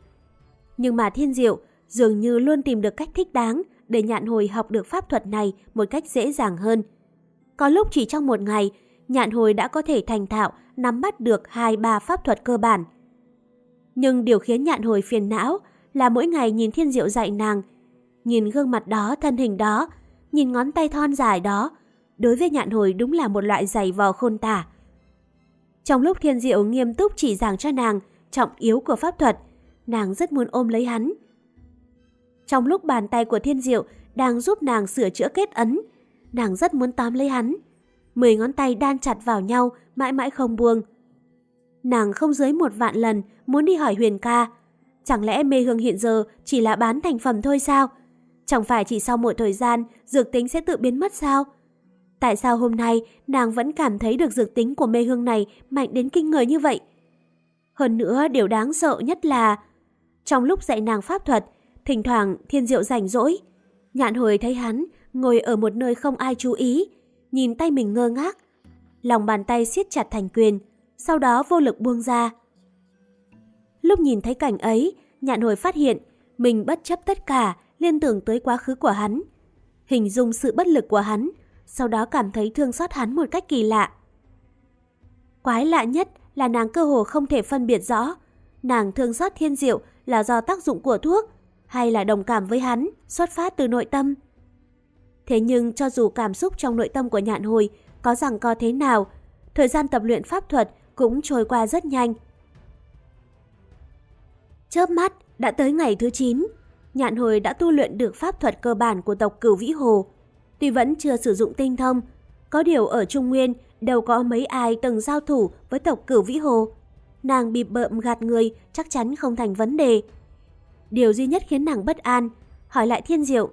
Nhưng mà Thiên Diệu dường như luôn tìm được cách thích đáng để nhạn hồi học được pháp thuật này một cách dễ dàng hơn. Có lúc chỉ trong một ngày, nhạn hồi đã có thể thành thạo nắm bắt được hai ba pháp thuật cơ bản. Nhưng điều khiến nhạn hồi phiền não là mỗi ngày nhìn thiên diệu dạy nàng, nhìn gương mặt đó, thân hình đó, nhìn ngón tay thon dài đó, đối với nhạn hồi đúng là một loại giày vò khôn tả. Trong lúc thiên diệu nghiêm túc chỉ giảng cho nàng trọng yếu của pháp thuật, nàng rất muốn ôm lấy hắn. Trong lúc bàn tay của thiên diệu đang giúp nàng sửa chữa kết ấn, nàng rất muốn tóm lấy hắn. Mười ngón tay đan chặt vào nhau, mãi mãi không buông. Nàng không dưới một vạn lần muốn đi hỏi Huyền ca. Chẳng lẽ mê hương hiện giờ chỉ là bán thành phẩm thôi sao? Chẳng phải chỉ sau một thời gian dược tính sẽ tự biến mất sao? Tại sao hôm nay nàng vẫn cảm thấy được dược tính của mê hương này mạnh đến kinh người như vậy? Hơn nữa điều đáng sợ nhất là trong lúc dạy nàng pháp thuật, thỉnh thoảng thiên diệu rảnh rỗi. Nhạn hồi thấy hắn ngồi ở một nơi không ai chú ý, nhìn tay mình ngơ ngác. Lòng bàn tay siết chặt thành quyền, sau đó vô lực buông ra. Lúc nhìn thấy cảnh ấy, nhạn hồi phát hiện mình bất chấp tất cả liên tưởng tới quá khứ của hắn. Hình dung sự bất lực của hắn, sau đó cảm thấy thương xót hắn một cách kỳ lạ. Quái lạ nhất là nàng cơ hồ không thể phân biệt rõ nàng thương xót thiên diệu là do tác dụng của thuốc hay là đồng cảm với hắn xuất phát từ nội tâm. Thế nhưng cho dù cảm xúc trong nội tâm của nhạn hồi có rằng co thế nào, thời gian tập luyện pháp thuật cũng trôi qua rất nhanh. Chớp mắt, đã tới ngày thứ 9, nhạn hồi đã tu luyện được pháp thuật cơ bản của tộc cửu vĩ hồ. Tuy vẫn chưa sử dụng tinh thông, có điều ở Trung Nguyên đâu có mấy ai từng giao thủ với tộc cửu vĩ hồ. Nàng bịp bợm gạt người chắc chắn không thành vấn đề. Điều duy nhất khiến nàng bất an, hỏi lại thiên diệu.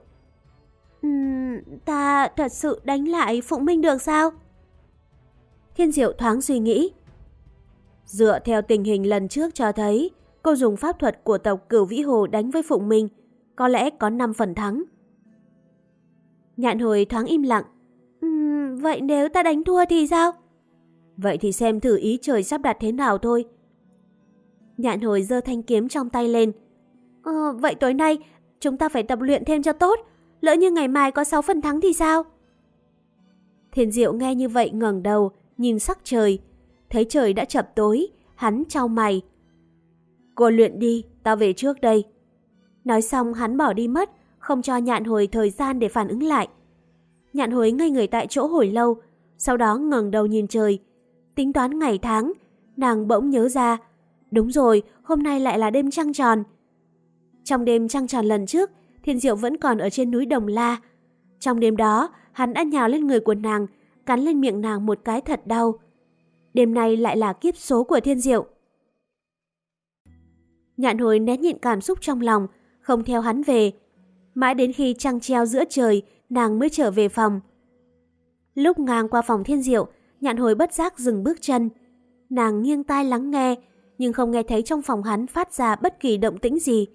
Uhm, ta thật sự đánh lại Phụng Minh được sao? Thiên diệu thoáng suy nghĩ. Dựa theo tình hình lần trước cho thấy, cô dùng pháp thuật của tộc cửu vĩ hồ đánh với Phụng Minh, có lẽ có 5 phần thắng. Nhạn hồi thoáng im lặng. Uhm, vậy nếu ta đánh thua thì sao? Vậy thì xem thử ý trời sắp đặt thế nào thôi. Nhạn hồi giơ thanh kiếm trong tay lên. Ờ, vậy tối nay chúng ta phải tập luyện thêm cho tốt. Lỡ như ngày mai có 6 phần thắng thì sao? Thiên Diệu nghe như vậy ngẩng đầu, nhìn sắc trời. Thấy trời đã chập tối, hắn trao mày. Cô luyện đi, tao về trước đây. Nói xong hắn bỏ đi mất, không cho nhạn hồi thời gian để phản ứng lại. Nhạn hồi ngây người tại chỗ hồi lâu, sau đó ngẩng đầu nhìn trời. Tính toán ngày tháng, nàng bỗng nhớ ra. Đúng rồi, hôm nay lại là đêm trăng tròn. Trong đêm trăng tròn lần trước, Thiên Diệu vẫn còn ở trên núi Đồng La. Trong đêm đó, hắn đã nhào lên người của nàng, cắn lên miệng nàng một cái thật đau. Đêm nay lại là kiếp số của Thiên Diệu. Nhạn hồi nén nhịn cảm xúc trong lòng, không theo hắn về. Mãi đến khi trăng treo giữa trời, nàng mới trở về phòng. Lúc ngang qua phòng Thiên Diệu, nhạn hồi bất giác dừng bước chân. Nàng nghiêng tai lắng nghe, nhưng không nghe thấy trong phòng hắn phát ra bất kỳ động tĩnh gì.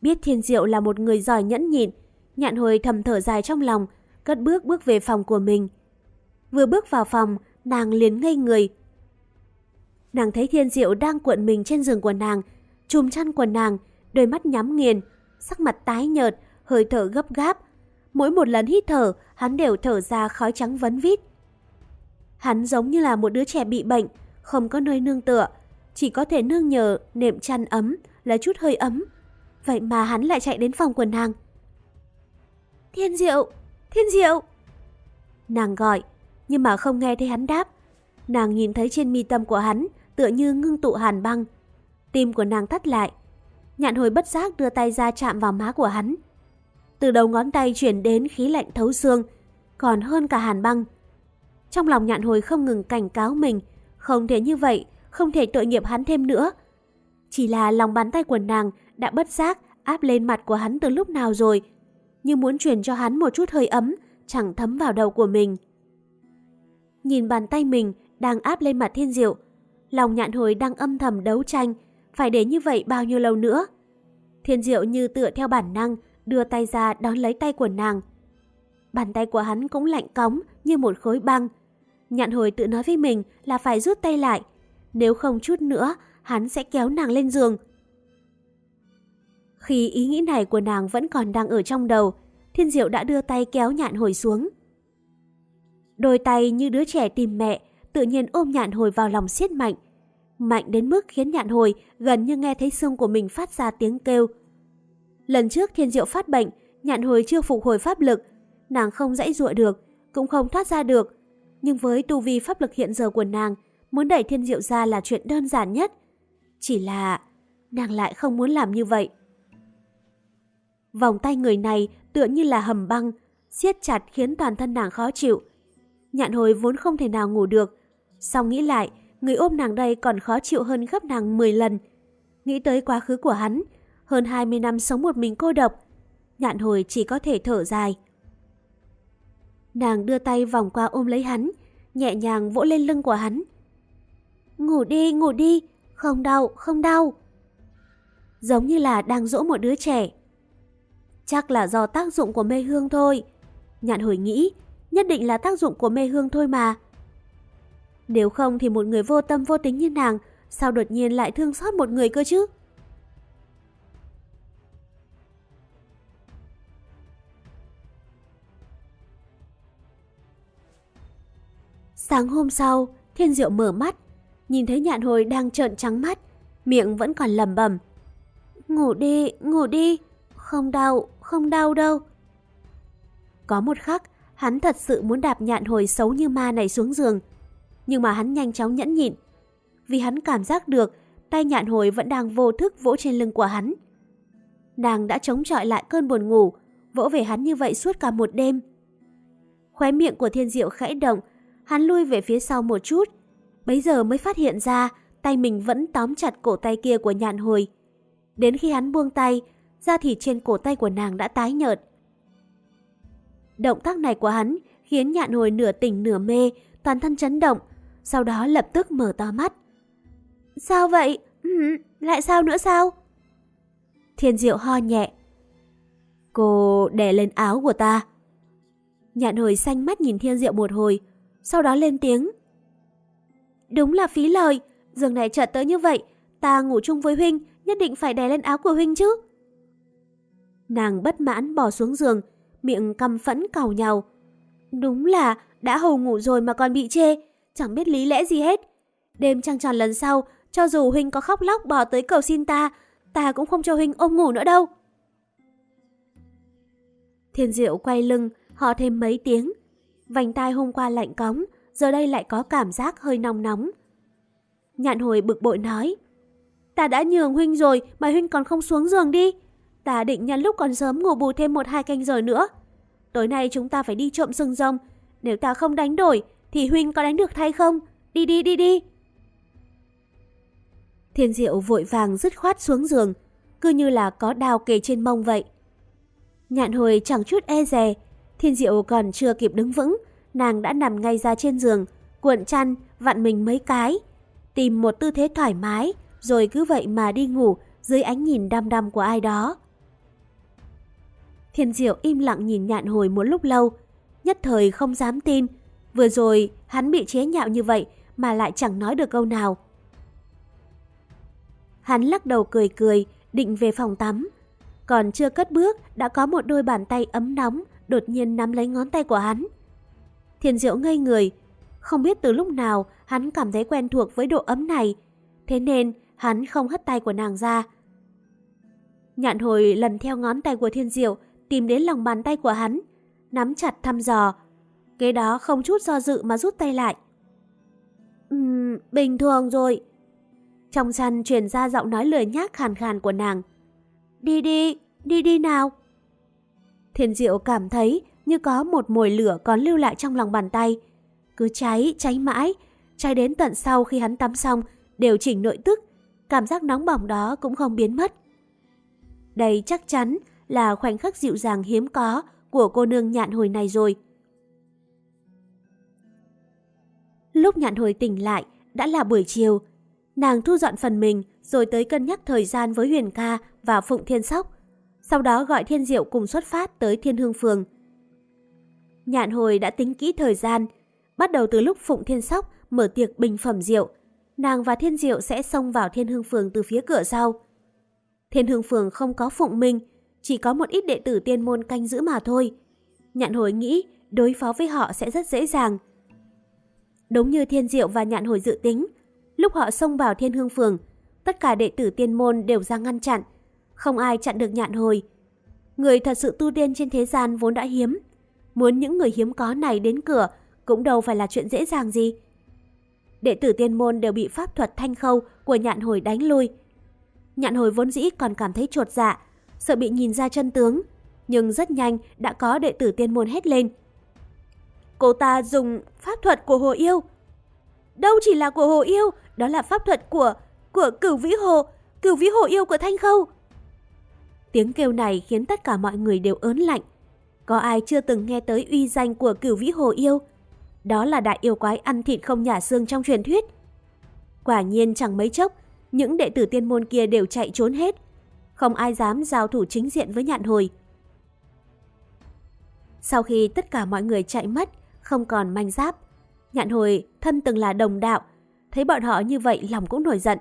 Biết Thiên Diệu là một người giỏi nhẫn nhịn, nhạn hồi thầm thở dài trong lòng, cất bước bước về phòng của mình. Vừa bước vào phòng, nàng liền ngây người. Nàng thấy Thiên Diệu đang cuộn mình trên giường của nàng, chùm chăn của nàng, đôi mắt nhắm nghiền, sắc mặt tái nhợt, hơi thở gấp gáp. Mỗi một lần hít thở, hắn đều thở ra khói trắng vấn vít. Hắn giống như là một đứa trẻ bị bệnh, không có nơi nương tựa, chỉ có thể nương nhờ nệm chăn ấm, là chút hơi ấm. Vậy mà hắn lại chạy đến phòng của nàng. Thiên Diệu! Thiên Diệu! Nàng gọi, nhưng mà không nghe thấy hắn đáp. Nàng nhìn thấy trên mi tâm của hắn tựa như ngưng tụ hàn băng. Tim của nàng thắt lại. Nhạn hồi bất giác đưa tay ra chạm vào má của hắn. Từ đầu ngón tay chuyển đến khí lạnh thấu xương, còn hơn cả hàn băng. Trong lòng nhạn hồi không ngừng cảnh cáo mình, không thể như vậy, không thể tội nghiệp hắn thêm nữa. Chỉ là lòng bàn tay của nàng đã bất giác áp lên mặt của hắn từ lúc nào rồi, như muốn truyền cho hắn một chút hơi ấm, chẳng thấm vào đầu của mình. Nhìn bàn tay mình đang áp lên mặt thiên diệu, lòng nhạn hồi đang âm thầm đấu tranh, phải để như vậy bao nhiêu lâu nữa. Thiên diệu như tựa theo bản năng, đưa tay ra đón lấy tay của nàng. Bàn tay của hắn cũng lạnh cóng như một khối băng. Nhạn hồi tự nói với mình là phải rút tay lại. Nếu không chút nữa, hắn sẽ kéo nàng lên giường. Khi ý nghĩ này của nàng vẫn còn đang ở trong đầu, Thiên Diệu đã đưa tay kéo nhạn hồi xuống. Đôi tay như đứa trẻ tìm mẹ, tự nhiên ôm nhạn hồi vào lòng siết mạnh. Mạnh đến mức khiến nhạn hồi gần như nghe thấy xương của mình phát ra tiếng kêu. Lần trước Thiên Diệu phát bệnh, nhạn hồi chưa phục hồi pháp lực. Nàng không dãy dụa được, cũng không thoát ra được. Nhưng với tu vi pháp lực hiện giờ của nàng, muốn đẩy Thiên Diệu ra là chuyện đơn giản nhất. Chỉ là nàng lại không muốn làm như vậy. Vòng tay người này tựa như là hầm băng, siết chặt khiến toàn thân nàng khó chịu. Nhạn hồi vốn không thể nào ngủ được. Sau nghĩ lại, người ôm nàng đây còn khó chịu hơn gấp nàng 10 lần. Nghĩ tới quá khứ của hắn, hơn 20 năm sống một mình cô độc, nhạn hồi chỉ có thể thở dài. Nàng đưa tay vòng qua ôm lấy hắn, nhẹ nhàng vỗ lên lưng của hắn. Ngủ đi, ngủ đi, không đau, không đau. Giống như là đang dỗ một đứa trẻ. Chắc là do tác dụng của mê hương thôi. Nhạn hồi nghĩ, nhất định là tác dụng của mê hương thôi mà. Nếu không thì một người vô tâm vô tính như nàng, sao đột nhiên lại thương xót một người cơ chứ? Sáng hôm sau, Thiên Diệu mở mắt, nhìn thấy nhạn hồi đang trợn trắng mắt, miệng vẫn còn lẩm bẩm. Ngủ đi, ngủ đi, không đau, không đau đâu. Có một khắc, hắn thật sự muốn đạp nhạn hồi xấu như ma này xuống giường. Nhưng mà hắn nhanh chóng nhẫn nhịn. Vì hắn cảm giác được tay nhạn hồi vẫn đang vô thức vỗ trên lưng của hắn. Nàng đã chống chọi lại cơn buồn ngủ, vỗ về hắn như vậy suốt cả một đêm. Khóe miệng của thiên diệu khẽ động, hắn lui về phía sau một chút. Bấy giờ mới phát hiện ra tay mình vẫn tóm chặt cổ tay kia của nhạn hồi. Đến khi hắn buông tay, da thịt trên cổ tay của nàng đã tái nhợt. Động tác này của hắn khiến nhạn hồi nửa tỉnh nửa mê, toàn thân chấn động, sau đó lập tức mở to mắt. Sao vậy? Ừ, lại sao nữa sao? Thiên diệu ho nhẹ. Cô đè lên áo của ta. Nhạn hồi xanh mắt nhìn thiên diệu một hồi, sau đó lên tiếng. Đúng là phí lời, giường này chợt tới như vậy, ta ngủ chung với Huynh, nhất định phải đè lên áo của Huynh chứ. Nàng bất mãn bỏ xuống giường, miệng căm phẫn cào nhau. Đúng là đã hầu ngủ rồi mà còn bị chê, chẳng biết lý lẽ gì hết. Đêm trăng tròn lần sau, cho dù Huynh có khóc lóc bỏ tới cầu xin ta, ta cũng không cho Huynh ôm ngủ nữa đâu. Thiên Diệu quay lưng, họ thêm mấy tiếng. Vành tai hôm qua lạnh cóng, giờ đây lại có cảm giác hơi nóng nóng. Nhạn hồi bực bội nói, ta đã nhường Huynh rồi mà Huynh còn không xuống giường đi. Ta định nhân lúc còn sớm ngủ bù thêm một hai canh giờ nữa. Tối nay chúng ta phải đi trộm rừng rồng. Nếu ta không đánh đổi, thì Huynh có đánh được thay không? Đi đi đi đi. Thiên diệu vội vàng dứt khoát xuống giường, cứ như là có đào kề trên mông vậy. Nhạn hồi chẳng chút e dè, thiên diệu còn chưa kịp đứng vững, nàng đã nằm ngay ra trên giường, cuộn chăn, vặn mình mấy cái, tìm một tư thế thoải mái, rồi cứ vậy mà đi ngủ dưới ánh nhìn đăm đăm của ai đó. Thiên diệu im lặng nhìn nhạn hồi một lúc lâu, nhất thời không dám tin. Vừa rồi hắn bị chế nhạo như vậy mà lại chẳng nói được câu nào. Hắn lắc đầu cười cười, định về phòng tắm. Còn chưa cất bước, đã có một đôi bàn tay ấm nóng đột nhiên nắm lấy ngón tay của hắn. Thiên diệu ngây người, không biết từ lúc nào hắn cảm thấy quen thuộc với độ ấm này, thế nên hắn không hất tay của nàng ra. Nhạn hồi lần theo ngón tay của thiên diệu, tìm đến lòng bàn tay của hắn, nắm chặt thăm dò. Kế đó không chút do dự mà rút tay lại. Ừm, bình thường rồi. Trong chăn truyền ra giọng nói lười nhác khàn khàn của nàng. Đi đi, đi đi nào. Thiên diệu cảm thấy như có một mồi lửa còn lưu lại trong lòng bàn tay. Cứ cháy, cháy mãi, cháy đến tận sau khi hắn tắm xong, điều chỉnh nội tức, cảm giác nóng bỏng đó cũng không biến mất. Đây chắc chắn là khoảnh khắc dịu dàng hiếm có của cô nương nhạn hồi này rồi. Lúc nhạn hồi tỉnh lại, đã là buổi chiều. Nàng thu dọn phần mình rồi tới cân nhắc thời gian với Huyền Ca và Phụng Thiên Sóc. Sau đó gọi Thiên Diệu cùng xuất phát tới Thiên Hương Phường. Nhạn hồi đã tính kỹ thời gian, bắt đầu từ lúc Phụng Thiên Sóc mở tiệc bình phẩm rượu. Nàng và Thiên Diệu sẽ xông vào Thiên Hương Phường từ phía cửa sau. Thiên Hương Phường không có Phụng Minh, chỉ có một ít đệ tử tiên môn canh giữ mà thôi. Nhạn hồi nghĩ đối phó với họ sẽ rất dễ dàng. Đúng như Thiên Diệu và Nhạn hồi dự tính, lúc họ xông vào Thiên Hương Phường, tất cả đệ tử tiên môn đều ra ngăn chặn, không ai chặn được Nhạn hồi. Người thật sự tu tiên trên thế gian vốn đã hiếm, muốn những người hiếm có này đến cửa cũng đâu phải là chuyện dễ dàng gì. Đệ tử tiên môn đều bị pháp thuật thanh khâu của nhạn hồi đánh lui. Nhạn hồi vốn dĩ còn cảm thấy trột dạ, sợ bị nhìn ra chân tướng, nhưng rất nhanh đã có đệ tử tiên môn hét lên. Cô ta dùng pháp thuật của hồ yêu. Đâu chỉ là của hồ yêu, đó là pháp thuật của của cửu vĩ hồ, cửu vĩ hồ yêu của Thanh Khâu. Tiếng kêu này khiến tất cả mọi người đều ớn lạnh. Có ai chưa từng nghe tới uy danh của cửu vĩ hồ yêu? Đó là đại yêu quái ăn thịt không nhả xương trong truyền thuyết. Quả nhiên chẳng mấy chốc, những đệ tử tiên môn kia đều chạy trốn hết, không ai dám giao thủ chính diện với nhạn hồi. Sau khi tất cả mọi người chạy mất, không còn manh giáp, nhạn hồi thân từng là đồng đạo, thấy bọn họ như vậy lòng cũng nổi giận.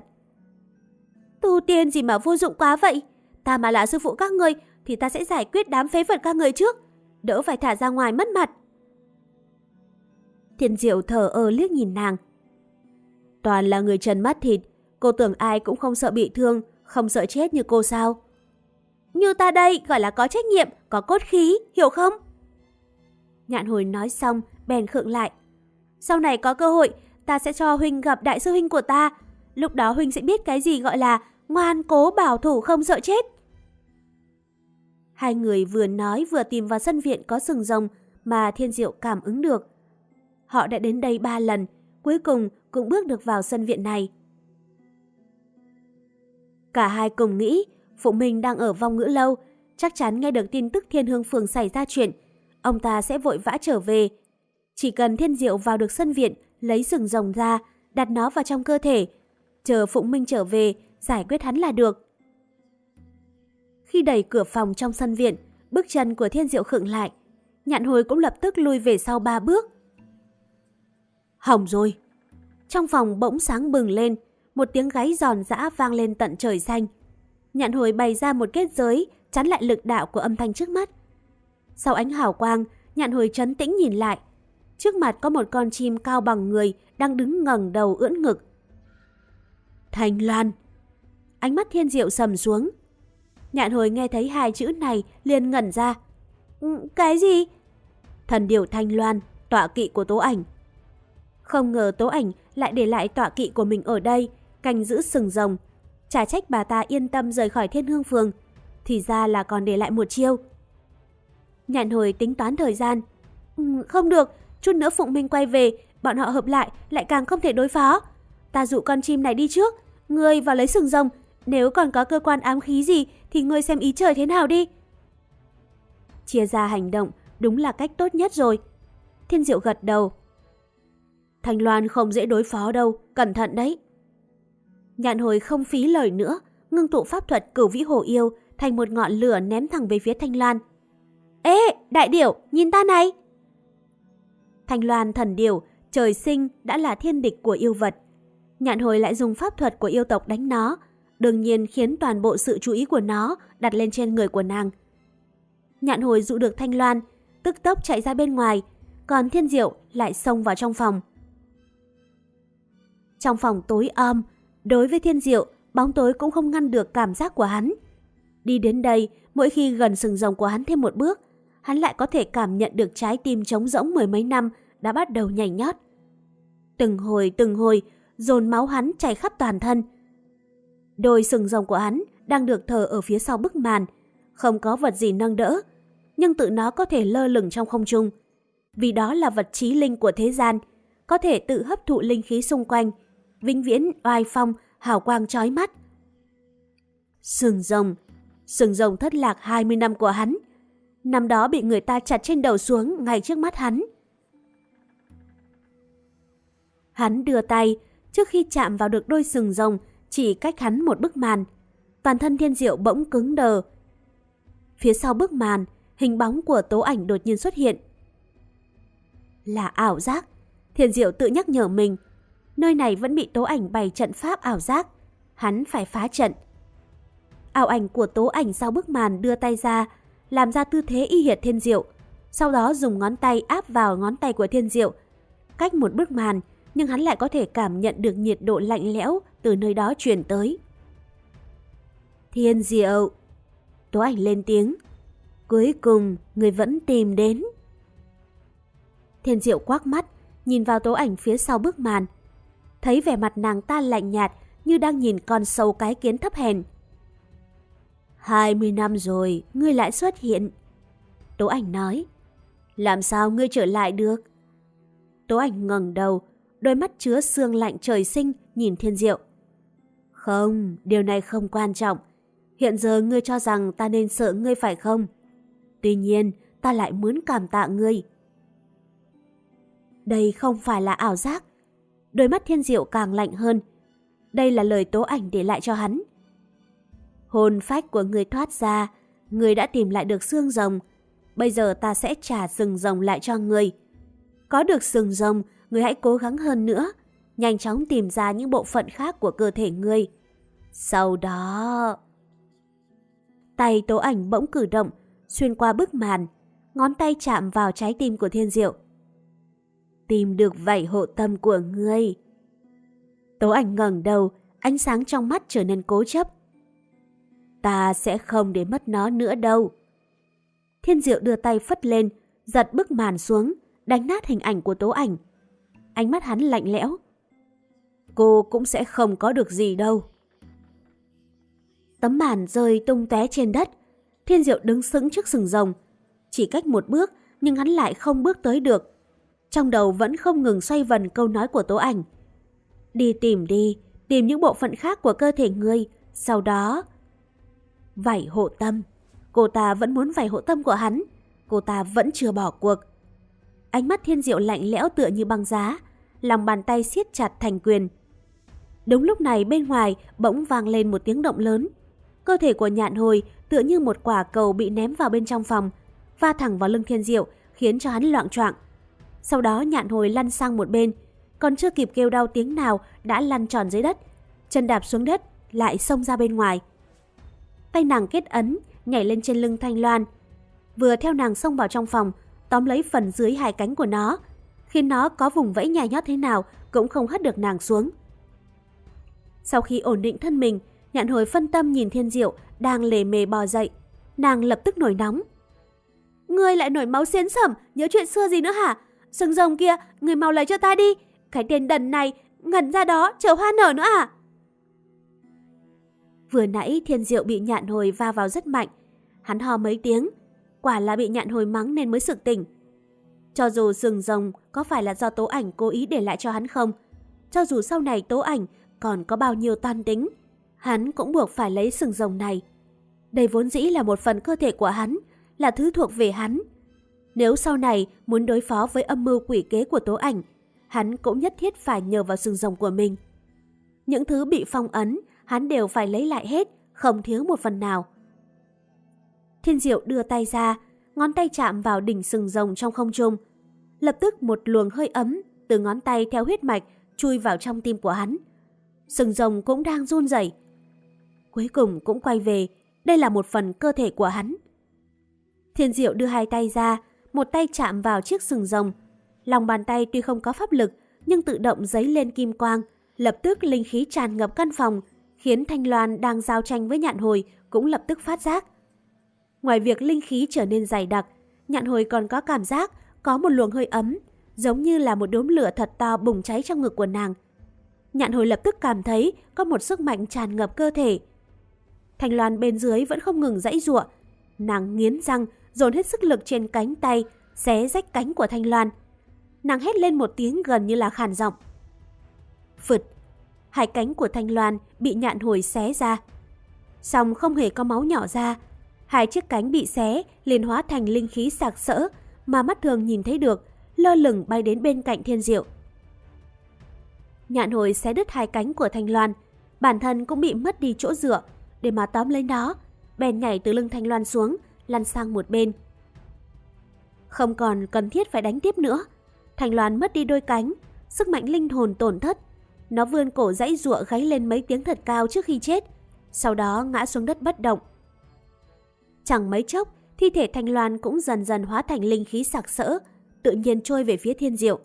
Tu tiên gì mà vô dụng quá vậy? Ta mà là sư phụ các người thì ta sẽ giải quyết đám phế vật các người trước, đỡ phải thả ra ngoài mất mặt. Thiên diệu thở ơ liếc nhìn nàng. Toàn là người trần mắt thịt, cô tưởng ai cũng không sợ bị thương, không sợ chết như cô sao? Như ta đây gọi là có trách nhiệm, có cốt khí, hiểu không? Nhạn hồi nói xong, bèn khựng lại. Sau này có cơ hội, ta sẽ cho Huynh gặp đại sư Huynh của ta. Lúc đó Huynh sẽ biết cái gì gọi là ngoan cố bảo thủ không sợ chết. Hai người vừa nói vừa tìm vào sân viện có sừng rồng mà Thiên Diệu cảm ứng được. Họ đã đến đây ba lần, cuối cùng cũng bước được vào sân viện này. Cả hai cùng nghĩ, Phụ Minh đang ở vong ngữ lâu, chắc chắn nghe được tin tức Thiên Hương Phường xảy ra chuyện, ông ta sẽ vội vã trở về. Chỉ cần Thiên Diệu vào được sân viện, lấy sừng rồng ra, đặt nó vào trong cơ thể, chờ Phụng Minh trở về, giải quyết hắn là được. Khi đẩy cửa phòng trong sân viện, bước chân của Thiên Diệu khựng lại, nhạn hồi cũng lập tức lui về sau ba bước. Hỏng rồi! Trong phòng bỗng sáng bừng lên, một tiếng gáy giòn giã vang lên tận trời xanh. Nhạn hồi bày ra một kết giới, chắn lại lực đạo của âm thanh trước mắt. Sau ánh hào quang, nhạn hồi chấn tĩnh nhìn lại. Trước mặt có một con chim cao bằng người đang đứng ngẩng đầu ưỡn ngực. Thành Loan! Ánh mắt thiên diệu sầm xuống. Nhạn hồi nghe thấy hai chữ này liền ngẩn ra. Ừ, cái gì? Thần điều Thanh Loan, tọa kỵ của tố ảnh. Không ngờ tố ảnh lại để lại tọa kỵ của mình ở đây, canh giữ sừng rồng. Chả trách bà ta yên tâm rời khỏi thiên hương phường, thì ra là còn để lại một chiêu. Nhạn hồi tính toán thời gian. Ừ, không được, chút nữa Phụng Minh quay về, bọn họ hợp lại lại càng không thể đối phó. Ta dụ con chim này đi trước, ngươi vào lấy sừng rồng, nếu còn có cơ quan ám khí gì thì ngươi xem ý trời thế nào đi. Chia ra hành động đúng là cách tốt nhất rồi. Thiên Diệu gật đầu. thanh Loan không dễ đối phó đâu, cẩn thận đấy. Nhạn hồi không phí lời nữa, ngưng tụ pháp thuật cửu vĩ hồ yêu thành một ngọn lửa ném thẳng về phía Thanh Loan. Ê, đại điểu, nhìn ta này! Thanh Loan thần điểu, trời sinh đã là thiên địch của yêu vật. Nhạn hồi lại dùng pháp thuật của yêu tộc đánh nó, đương nhiên khiến toàn bộ sự chú ý của nó đặt lên trên người của nàng. Nhạn hồi dụ được Thanh Loan, tức tốc chạy ra bên ngoài, còn Thiên Diệu lại xông vào trong phòng. Trong phòng tối om, đối với Thiên Diệu, bóng tối cũng không ngăn được cảm giác của hắn. Đi đến đây, mỗi khi gần sừng rồng của hắn thêm một bước, hắn lại có thể cảm nhận được trái tim trống rỗng mười mấy năm đã bắt đầu nhảy nhót. Từng hồi từng hồi, dồn máu hắn chảy khắp toàn thân. Đôi sừng rồng của hắn đang được thờ ở phía sau bức màn, không có vật gì nâng đỡ, nhưng tự nó có thể lơ lửng trong không trung. Vì đó là vật trí linh của thế gian, có thể tự hấp thụ linh khí xung quanh, vĩnh viễn oai phong, hào quang chói mắt. Sừng rồng, sừng rồng thất lạc 20 năm của hắn, năm đó bị người ta chặt trên đầu xuống ngay trước mắt hắn. Hắn đưa tay, trước khi chạm vào được đôi sừng rồng, chỉ cách hắn một bức màn. Toàn thân thiên diệu bỗng cứng đờ. Phía sau bức màn, hình bóng của tố ảnh đột nhiên xuất hiện. Là ảo giác. Thiên diệu tự nhắc nhở mình. Nơi này vẫn bị tố ảnh bày trận pháp ảo giác. Hắn phải phá trận. Ảo ảnh của tố ảnh sau bức màn đưa tay ra, làm ra tư thế y hiệt thiên diệu. Sau đó dùng ngón tay áp vào ngón tay của thiên diệu. Cách một bức màn, nhưng hắn lại có thể cảm nhận được nhiệt độ lạnh lẽo từ nơi đó truyền tới. Thiên diệu! Tố ảnh lên tiếng. Cuối cùng, người vẫn tìm đến. Thiên diệu quắc mắt, nhìn vào tố ảnh phía sau bức màn. Thấy vẻ mặt nàng ta lạnh nhạt như đang nhìn con sâu cái kiến thấp hèn. Hai mươi năm rồi, ngươi lại xuất hiện. Tố ảnh nói. Làm sao ngươi trở lại được? Tố ảnh ngẩng đầu, đôi mắt chứa sương lạnh trời sinh nhìn thiên diệu. Không, điều này không quan trọng. Hiện giờ ngươi cho rằng ta nên sợ ngươi phải không? Tuy nhiên, ta lại muốn cảm tạ ngươi. Đây không phải là ảo giác. Đôi mắt thiên diệu càng lạnh hơn. Đây là lời tố ảnh để lại cho hắn. Hồn phách của người thoát ra, người đã tìm lại được xương rồng. Bây giờ ta sẽ trả sừng rồng lại cho người. Có được sừng rồng, người hãy cố gắng hơn nữa, nhanh chóng tìm ra những bộ phận khác của cơ thể người. Sau đó... Tay tố ảnh bỗng cử động, xuyên qua bức màn, ngón tay chạm vào trái tim của thiên diệu. Tìm được vảy hộ tâm của ngươi. Tố ảnh ngẩng đầu, ánh sáng trong mắt trở nên cố chấp. Ta sẽ không để mất nó nữa đâu. Thiên diệu đưa tay phất lên, giật bức màn xuống, đánh nát hình ảnh của tố ảnh ánh mắt hắn lạnh lẽo. Cô cũng sẽ không có được gì đâu. Tấm màn rơi tung té trên đất. Thiên Diệu đứng sững trước sừng rồng. Chỉ cách một bước, nhưng hắn lại không bước tới được. Trong đầu vẫn không ngừng xoay vần câu nói của Tố Ảnh. Đi tìm đi, tìm những bộ phận khác của cơ thể ngươi, sau đó... Vảy hộ tâm. Cô ta vẫn muốn vảy hộ tâm của hắn. Cô ta vẫn chưa bỏ cuộc. Ánh mắt thiên diệu lạnh lẽo tựa như băng giá, lòng bàn tay siết chặt thành quyền. Đúng lúc này bên ngoài bỗng vang lên một tiếng động lớn. Cơ thể của nhạn hồi tựa như một quả cầu bị ném vào bên trong phòng, va thẳng vào lưng thiên diệu khiến cho hắn loạn choạng. Sau đó nhạn hồi lăn sang một bên, còn chưa kịp kêu đau tiếng nào đã lăn tròn dưới đất, chân đạp xuống đất, lại xông ra bên ngoài. Tay nàng kết ấn, nhảy lên trên lưng Thanh Loan. Vừa theo nàng xông vào trong phòng, tóm lấy phần dưới hai cánh của nó, khiến nó có vùng vẫy nhảy nhót thế nào cũng không hất được nàng xuống. Sau khi ổn định thân mình, nhạn hồi phân tâm nhìn thiên diệu đang lề mề bò dậy. Nàng lập tức nổi nóng. Ngươi lại nổi máu xiến sẩm, nhớ chuyện xưa gì nữa hả? Sừng rồng kia, người mau lấy cho ta đi. Cái tên đần này, ngẩn ra đó, chờ hoa nở nữa à? Vừa nãy thiên diệu bị nhạn hồi va vào rất mạnh. Hắn ho mấy tiếng, quả là bị nhạn hồi mắng nên mới sực tỉnh. Cho dù sừng rồng có phải là do tố ảnh cố ý để lại cho hắn không, cho dù sau này tố ảnh còn có bao nhiêu toan tính, hắn cũng buộc phải lấy sừng rồng này. Đây vốn dĩ là một phần cơ thể của hắn, là thứ thuộc về hắn. Nếu sau này muốn đối phó với âm mưu quỷ kế của tố ảnh, hắn cũng nhất thiết phải nhờ vào sừng rồng của mình. Những thứ bị phong ấn, hắn đều phải lấy lại hết, không thiếu một phần nào. Thiên diệu đưa tay ra, ngón tay chạm vào đỉnh sừng rồng trong không trung. Lập tức một luồng hơi ấm từ ngón tay theo huyết mạch chui vào trong tim của hắn. Sừng rồng cũng đang run rẩy. Cuối cùng cũng quay về, đây là một phần cơ thể của hắn. Thiên diệu đưa hai tay ra, một tay chạm vào chiếc sừng rồng. Lòng bàn tay tuy không có pháp lực, nhưng tự động giấy lên kim quang, lập tức linh khí tràn ngập căn phòng, khiến Thanh Loan đang giao tranh với nhạn hồi cũng lập tức phát giác. Ngoài việc linh khí trở nên dày đặc, nhạn hồi còn có cảm giác có một luồng hơi ấm, giống như là một đốm lửa thật to bùng cháy trong ngực của nàng. Nhạn hồi lập tức cảm thấy có một sức mạnh tràn ngập cơ thể. Thanh Loan bên dưới vẫn không ngừng dãy giụa, nàng nghiến răng, dồn hết sức lực trên cánh tay, xé rách cánh của Thanh Loan. Nàng hét lên một tiếng gần như là khàn giọng. Phật hai cánh của Thanh Loan bị nhạn hồi xé ra. Xong không hề có máu nhỏ ra, hai chiếc cánh bị xé liền hóa thành linh khí sạc sỡ mà mắt thường nhìn thấy được, lơ lửng bay đến bên cạnh thiên diệu. Nhạn hồi xé đứt hai cánh của Thanh Loan, bản thân cũng bị mất đi chỗ dựa, để mà tóm lấy nó, bèn nhảy từ lưng Thanh Loan xuống, lăn sang một bên. Không còn cần thiết phải đánh tiếp nữa, Thanh Loan mất đi đôi cánh, sức mạnh linh hồn tổn thất. Nó vươn cổ dãy ruộng gáy lên mấy tiếng thật cao trước khi chết, sau đó ngã xuống đất bất động. Chẳng mấy chốc, thi thể Thanh Loan cũng dần dần hóa thành linh khí sặc sỡ, tự nhiên trôi về phía thiên diệu.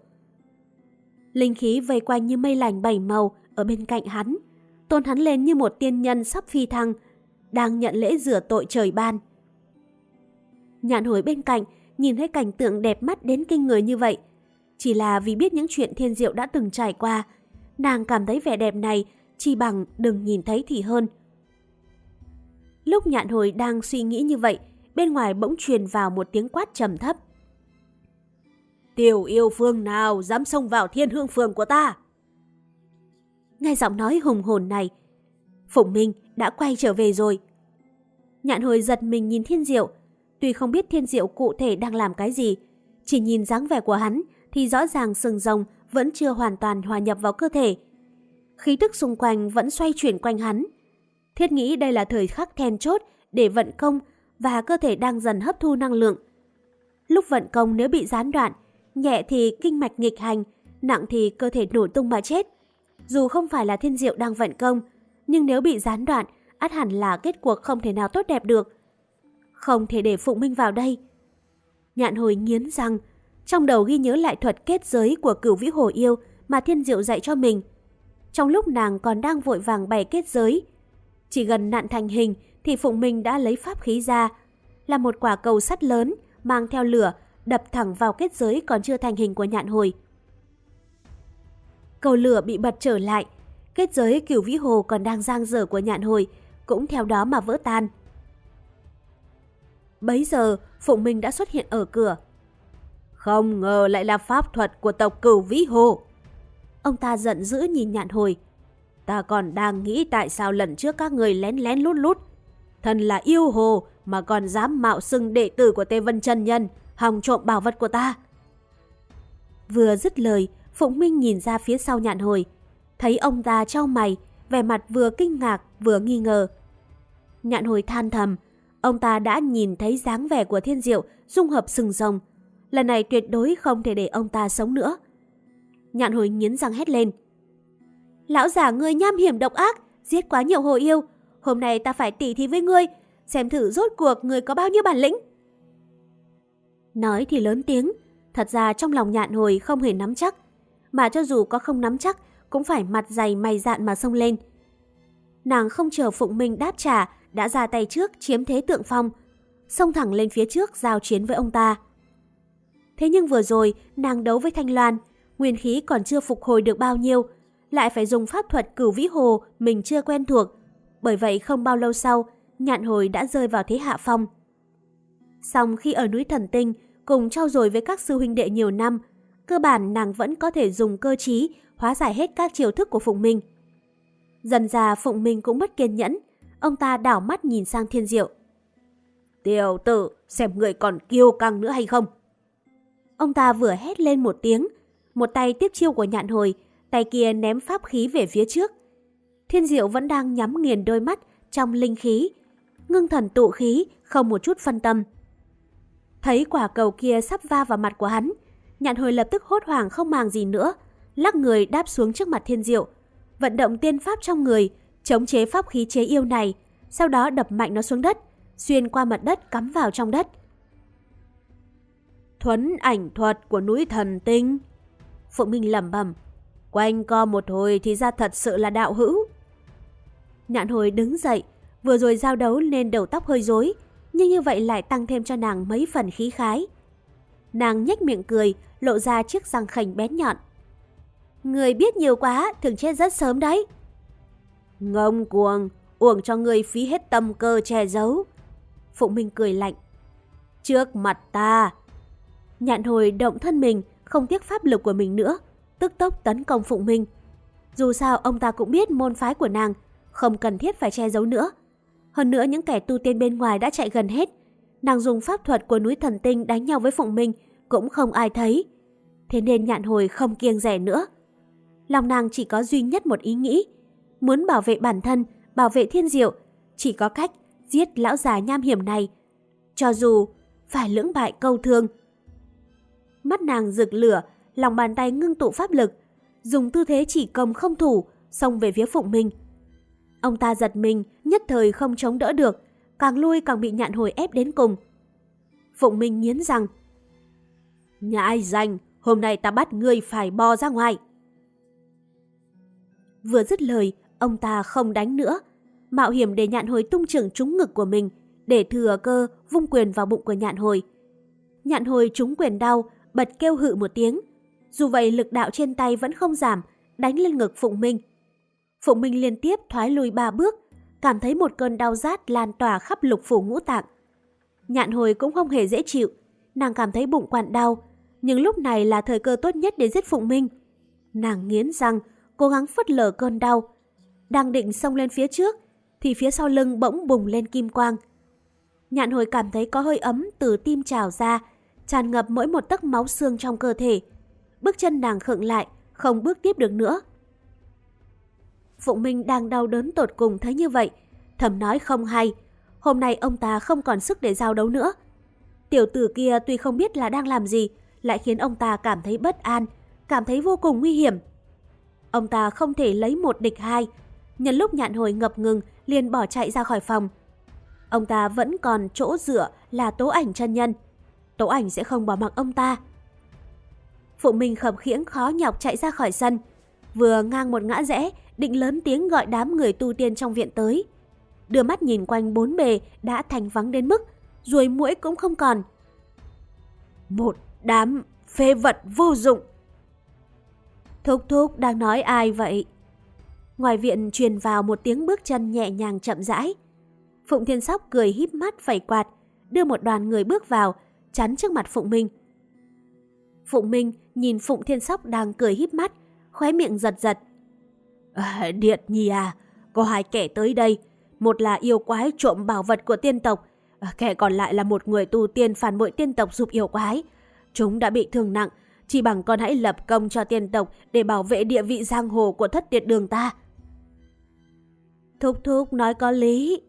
Linh khí vây quanh như mây lành bảy màu ở bên cạnh hắn, tôn hắn lên như một tiên nhân sắp phi thăng, đang nhận lễ rửa tội trời ban. Nhạn hồi bên cạnh, nhìn thấy cảnh tượng đẹp mắt đến kinh người như vậy. Chỉ là vì biết những chuyện thiên diệu đã từng trải qua, nàng cảm thấy vẻ đẹp này chỉ bằng đừng nhìn thấy thì hơn. Lúc nhạn hồi đang suy nghĩ như vậy, bên ngoài bỗng truyền vào một tiếng quát trầm thấp. Tiểu yêu phương nào dám xông vào thiên hương phường của ta? Nghe giọng nói hùng hồn này, Phụng Minh đã quay trở về rồi. Nhạn hồi giật mình nhìn thiên diệu, tuy không biết thiên diệu cụ thể đang làm cái gì, chỉ nhìn dáng vẻ của hắn thì rõ ràng sừng rồng vẫn chưa hoàn toàn hòa nhập vào cơ thể. Khí tức xung quanh vẫn xoay chuyển quanh hắn. Thiết nghĩ đây là thời khắc then chốt để vận công và cơ thể đang dần hấp thu năng lượng. Lúc vận công nếu bị gián đoạn, nhẹ thì kinh mạch nghịch hành, nặng thì cơ thể nổ tung mà chết. Dù không phải là thiên diệu đang vận công, nhưng nếu bị gián đoạn, át hẳn là kết cuộc không thể nào tốt đẹp được. Không thể để Phụng Minh vào đây. Nhạn hồi nghiến răng, trong đầu ghi nhớ lại thuật kết giới của cửu vĩ hồ yêu mà thiên diệu dạy cho mình. Trong lúc nàng còn đang vội vàng bày kết giới, chỉ gần nạn thành hình thì Phụng Minh đã lấy pháp khí ra, là một quả cầu sắt lớn mang theo lửa đập thẳng vào kết giới còn chưa thành hình của nhạn hồi. Cầu lửa bị bật trở lại, kết giới cửu vĩ hồ còn đang giang dở của nhạn hồi cũng theo đó mà vỡ tan. Bấy giờ, Phụng Minh đã xuất hiện ở cửa. Không ngờ lại là pháp thuật của tộc cửu vĩ hồ. Ông ta giận dữ nhìn nhạn hồi. Ta còn đang nghĩ tại sao lần trước các người lén lén lút lút. Thần là yêu hồ mà còn dám mạo xưng đệ tử của Tê Vân chân Nhân, hòng trộm bảo vật của ta. Vừa dứt lời, Phụng Minh nhìn ra phía sau nhạn hồi, thấy ông ta trao mày, vẻ mặt vừa kinh ngạc vừa nghi ngờ. Nhạn hồi than thầm, ông ta đã nhìn thấy dáng vẻ của thiên diệu dung hợp sừng rồng. Lần này tuyệt đối không thể để ông ta sống nữa. Nhạn hồi nghiến răng hét lên. Lão già ngươi nham hiểm độc ác, giết quá nhiều hồ yêu. Hôm nay ta phải tỉ thí với ngươi, xem thử rốt cuộc ngươi có bao nhiêu bản lĩnh. Nói thì lớn tiếng, thật ra trong lòng nhạn hồi không hề nắm chắc. Mà cho dù có không nắm chắc, cũng phải mặt dày mày dạn mà xông lên. Nàng không chờ Phụng Minh đáp trả, đã ra tay trước chiếm thế tượng phong, xông thẳng lên phía trước giao chiến với ông ta. Thế nhưng vừa rồi, nàng đấu với Thanh Loan, nguyên khí còn chưa phục hồi được bao nhiêu, lại phải dùng pháp thuật cửu vĩ hồ mình chưa quen thuộc. Bởi vậy không bao lâu sau, nhạn hồi đã rơi vào thế hạ phong. Xong khi ở núi Thần Tinh, cùng trao dồi với các sư huynh đệ nhiều năm, cơ bản nàng vẫn có thể dùng cơ trí hóa giải hết các chiều thức của Phụng Minh. Dần già Phụng Minh cũng mất kiên nhẫn, ông ta đảo mắt nhìn sang Thiên Diệu. Tiểu tử, xem người còn kiêu căng nữa hay không? Ông ta vừa hét lên một tiếng, một tay tiếp chiêu của nhạn hồi, tay kia ném pháp khí về phía trước. Thiên Diệu vẫn đang nhắm nghiền đôi mắt trong linh khí, ngưng thần tụ khí, không một chút phân tâm. Thấy quả cầu kia sắp va vào mặt của hắn, nhạn hồi lập tức hốt hoảng không màng gì nữa, lắc người đáp xuống trước mặt Thiên Diệu, vận động tiên pháp trong người, chống chế pháp khí chế yêu này, sau đó đập mạnh nó xuống đất, xuyên qua mặt đất cắm vào trong đất. Thuấn ảnh thuật của núi thần tinh. Phượng Minh lẩm bẩm, quanh co một hồi thì ra thật sự là đạo hữu. Nhạn hồi đứng dậy, vừa rồi giao đấu nên đầu tóc hơi rối, nhưng như vậy lại tăng thêm cho nàng mấy phần khí khái. Nàng nhếch miệng cười, lộ ra chiếc răng khảnh bén nhọn. Người biết nhiều quá, thường chết rất sớm đấy. Ngông cuồng, uổng cho người phí hết tâm cơ che giấu. Phụng Minh cười lạnh. Trước mặt ta. Nhạn hồi động thân mình, không tiếc pháp lực của mình nữa, tức tốc tấn công Phụng Minh. Dù sao ông ta cũng biết môn phái của nàng, không cần thiết phải che giấu nữa. Hơn nữa những kẻ tu tiên bên ngoài đã chạy gần hết. Nàng dùng pháp thuật của núi thần tinh đánh nhau với Phụng Minh cũng không ai thấy. Thế nên nhạn hồi không kiêng rẻ nữa. Lòng nàng chỉ có duy nhất một ý nghĩ. Muốn bảo vệ bản thân, bảo vệ thiên diệu, chỉ có cách giết lão già nham hiểm này. Cho dù phải lưỡng bại câu thương. Mắt nàng rực lửa, lòng bàn tay ngưng tụ pháp lực, dùng tư thế chỉ công không thủ, xông về phía Phụng Minh. Ông ta giật mình, nhất thời không chống đỡ được, càng lui càng bị nhạn hồi ép đến cùng. Phụng Minh nghiến rằng, ai danh, hôm nay ta bắt ngươi phải bò ra ngoài. Vừa dứt lời, ông ta không đánh nữa, mạo hiểm để nhạn hồi tung trưởng trúng ngực của mình, để thừa cơ vung quyền vào bụng của nhạn hồi. Nhạn hồi trúng quyền đau, bật kêu hự một tiếng. Dù vậy lực đạo trên tay vẫn không giảm, đánh lên ngực Phụng Minh. Phụng Minh liên tiếp thoái lùi ba bước, cảm thấy một cơn đau rát lan tỏa khắp lục phủ ngũ tạng. Nhạn hồi cũng không hề dễ chịu, nàng cảm thấy bụng quặn đau, nhưng lúc này là thời cơ tốt nhất để giết Phụng Minh. Nàng nghiến răng, cố gắng phất lờ cơn đau. Đang định xông lên phía trước, thì phía sau lưng bỗng bùng lên kim quang. Nhạn hồi cảm thấy có hơi ấm từ tim trào ra, tràn ngập mỗi một tấc máu xương trong cơ thể. Bước chân nàng khựng lại, không bước tiếp được nữa. Phụng Minh đang đau đớn tột cùng thấy như vậy, thầm nói không hay. Hôm nay ông ta không còn sức để giao đấu nữa. Tiểu tử kia tuy không biết là đang làm gì, lại khiến ông ta cảm thấy bất an, cảm thấy vô cùng nguy hiểm. Ông ta không thể lấy một địch hai. Nhân lúc nhạn hồi ngập ngừng, liền bỏ chạy ra khỏi phòng. Ông ta vẫn còn chỗ dựa là tố ảnh chân nhân. Tố ảnh sẽ không bỏ mặc ông ta. Phụ Minh khập khiễng khó nhọc chạy ra khỏi sân. Vừa ngang một ngã rẽ, định lớn tiếng gọi đám người tu tiên trong viện tới. Đưa mắt nhìn quanh bốn bề đã thành vắng đến mức, ruồi mũi cũng không còn. Một đám phê vật vô dụng. Thúc thúc đang nói ai vậy? Ngoài viện truyền vào một tiếng bước chân nhẹ nhàng chậm rãi. Phụng Thiên Sóc cười híp mắt phẩy quạt, đưa một đoàn người bước vào, chắn trước mặt Phụng Minh. Phụng Minh nhìn Phụng Thiên Sóc đang cười híp mắt, khóe miệng giật giật. Ờ, à, Điệt Nhi à, có hai kẻ tới đây. Một là yêu quái trộm bảo vật của tiên tộc, à, kẻ còn lại là một người tu tiên phản bội tiên tộc giúp yêu quái. Chúng đã bị thương nặng, chỉ bằng con hãy lập công cho tiên tộc để bảo vệ địa vị giang hồ của thất tiệt đường ta. Thúc thúc nói có lý.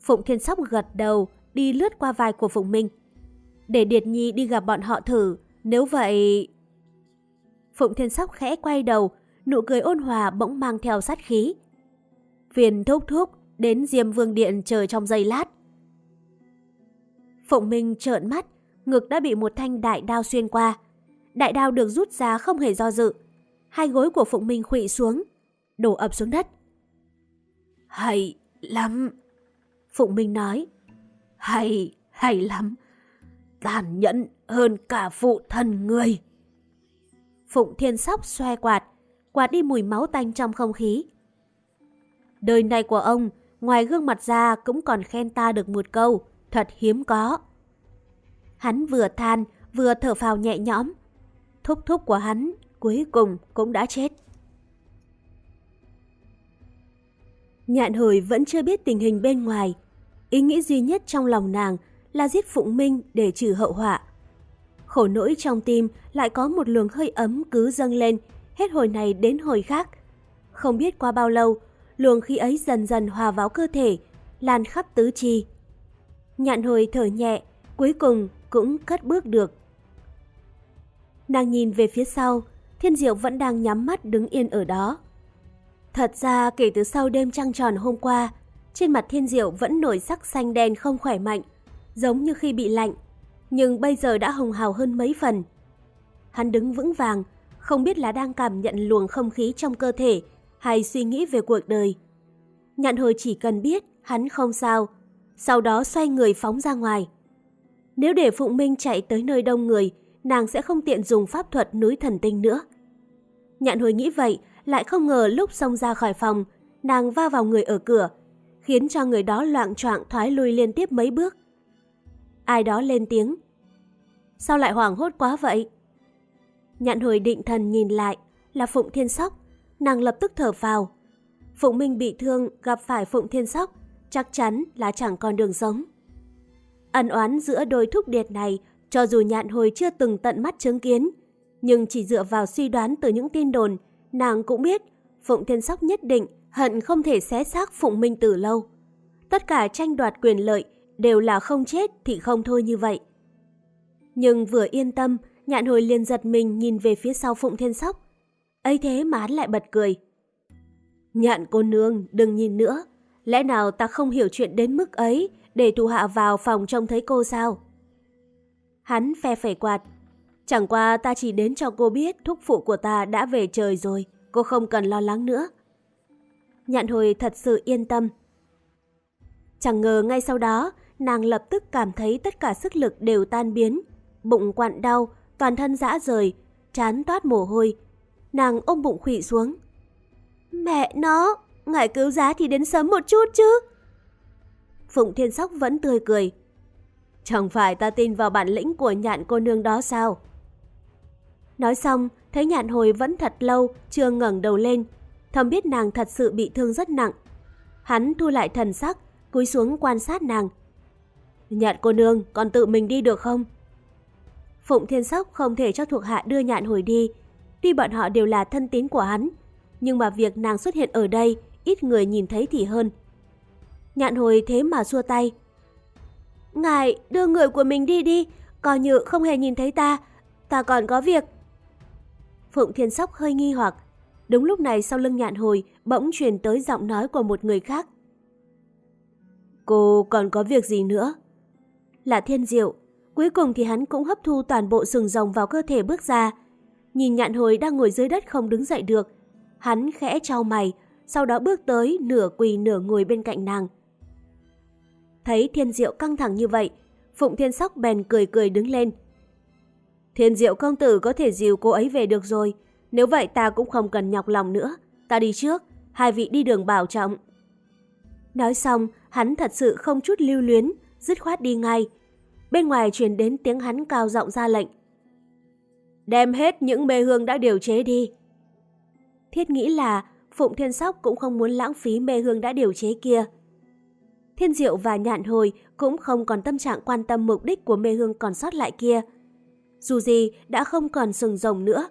Phụng Thiên Sóc gật đầu, đi lướt qua vai của Phụng Minh. Để Điệt Nhi đi gặp bọn họ thử, nếu vậy... Phụng Thiên Sóc khẽ quay đầu, nụ cười ôn hòa bỗng mang theo sát khí. Phiền thúc thúc đến Diêm Vương Điện chờ trong giây lát. Phụng Minh trợn mắt, ngực đã bị một thanh đại đao xuyên qua. Đại đao được rút ra không hề do dự. Hai gối của Phụng Minh khụy xuống, đổ ập xuống đất. Hay lắm, Phụng Minh nói. Hay, hay lắm, tàn nhẫn hơn cả phụ thân người. Phụng Thiên Sóc xoe quạt, quạt đi mùi máu tanh trong không khí. Đời này của ông, ngoài gương mặt ra cũng còn khen ta được một câu, thật hiếm có. Hắn vừa than, vừa thở phào nhẹ nhõm. Thúc thúc của hắn cuối cùng cũng đã chết. Nhạn hồi vẫn chưa biết tình hình bên ngoài. Ý nghĩ duy nhất trong lòng nàng là giết Phụng Minh để trừ hậu họa. Khổ nỗi trong tim lại có một luồng hơi ấm cứ dâng lên, hết hồi này đến hồi khác. Không biết qua bao lâu, luồng khí ấy dần dần hòa vào cơ thể, lan khắp tứ chi. Nhạn hồi thở nhẹ, cuối cùng cũng cất bước được. Nàng nhìn về phía sau, Thiên Diệu vẫn đang nhắm mắt đứng yên ở đó. Thật ra kể từ sau đêm trăng tròn hôm qua, trên mặt Thiên Diệu vẫn nổi sắc xanh đen không khỏe mạnh, giống như khi bị lạnh, nhưng bây giờ đã hồng hào hơn mấy phần. Hắn đứng vững vàng, không biết là đang cảm nhận luồng không khí trong cơ thể hay suy nghĩ về cuộc đời. Nhạn hồi chỉ cần biết hắn không sao, sau đó xoay người phóng ra ngoài. Nếu để Phụng Minh chạy tới nơi đông người, nàng sẽ không tiện dùng pháp thuật núi thần tinh nữa. Nhạn hồi nghĩ vậy, lại không ngờ lúc xông ra khỏi phòng, nàng va vào người ở cửa, khiến cho người đó loạn choạng thoái lui liên tiếp mấy bước. Ai đó lên tiếng. Sao lại hoảng hốt quá vậy? Nhạn hồi định thần nhìn lại, là Phụng Thiên Sóc, nàng lập tức thở vào. Phụng Minh bị thương gặp phải Phụng Thiên Sóc, chắc chắn là chẳng còn đường sống. Ẩn oán giữa đôi thúc điệt này, cho dù nhạn hồi chưa từng tận mắt chứng kiến, nhưng chỉ dựa vào suy đoán từ những tin đồn, nàng cũng biết Phụng Thiên Sóc nhất định hận không thể xé xác Phụng Minh từ lâu. Tất cả tranh đoạt quyền lợi đều là không chết thì không thôi như vậy. Nhưng vừa yên tâm, nhạn hồi liền giật mình nhìn về phía sau Phụng Thiên Sóc. ấy thế mà hắn lại bật cười. Nhạn cô nương, đừng nhìn nữa. Lẽ nào ta không hiểu chuyện đến mức ấy để thủ hạ vào phòng trông thấy cô sao? Hắn phe phẩy quạt. Chẳng qua ta chỉ đến cho cô biết thúc phụ của ta đã về trời rồi, cô không cần lo lắng nữa. Nhạn hồi thật sự yên tâm. Chẳng ngờ ngay sau đó, nàng lập tức cảm thấy tất cả sức lực đều tan biến. Bụng quặn đau, toàn thân dã rời, chán toát mồ hôi. Nàng ôm bụng khủy xuống. Mẹ nó, ngài cứu giá thì đến sớm một chút chứ. Phụng Thiên Sóc vẫn tươi cười. Chẳng phải ta tin vào bản lĩnh của nhạn cô nương đó sao? Nói xong, thấy nhạn hồi vẫn thật lâu, chưa ngẩng đầu lên. Thầm biết nàng thật sự bị thương rất nặng. Hắn thu lại thần sắc, cúi xuống quan sát nàng. Nhạn cô nương, còn tự mình đi được không? Phụng Thiên Sóc không thể cho thuộc hạ đưa nhạn hồi đi. Tuy bọn họ đều là thân tín của hắn, nhưng mà việc nàng xuất hiện ở đây ít người nhìn thấy thì hơn. Nhạn hồi thế mà xua tay. Ngài đưa người của mình đi đi, coi như không hề nhìn thấy ta, ta còn có việc. Phụng Thiên Sóc hơi nghi hoặc. Đúng lúc này sau lưng nhạn hồi bỗng truyền tới giọng nói của một người khác. Cô còn có việc gì nữa? Là thiên diệu. Cuối cùng thì hắn cũng hấp thu toàn bộ sừng rồng vào cơ thể bước ra. Nhìn nhạn hồi đang ngồi dưới đất không đứng dậy được. Hắn khẽ trao mày, sau đó bước tới nửa quỳ nửa ngồi bên cạnh nàng. Thấy thiên diệu căng thẳng như vậy, Phụng Thiên Sóc bèn cười cười đứng lên. Thiên diệu công tử có thể dìu cô ấy về được rồi. Nếu vậy ta cũng không cần nhọc lòng nữa. Ta đi trước, hai vị đi đường bảo trọng. Nói xong, hắn thật sự không chút lưu luyến, dứt khoát đi ngay. Bên ngoài truyền đến tiếng hắn cao giọng ra lệnh. Đem hết những mê hương đã điều chế đi. Thiết nghĩ là Phụng Thiên Sóc cũng không muốn lãng phí mê hương đã điều chế kia. Thiên Diệu và Nhạn Hồi cũng không còn tâm trạng quan tâm mục đích của mê hương còn sót lại kia. Dù gì đã không còn sừng rồng nữa,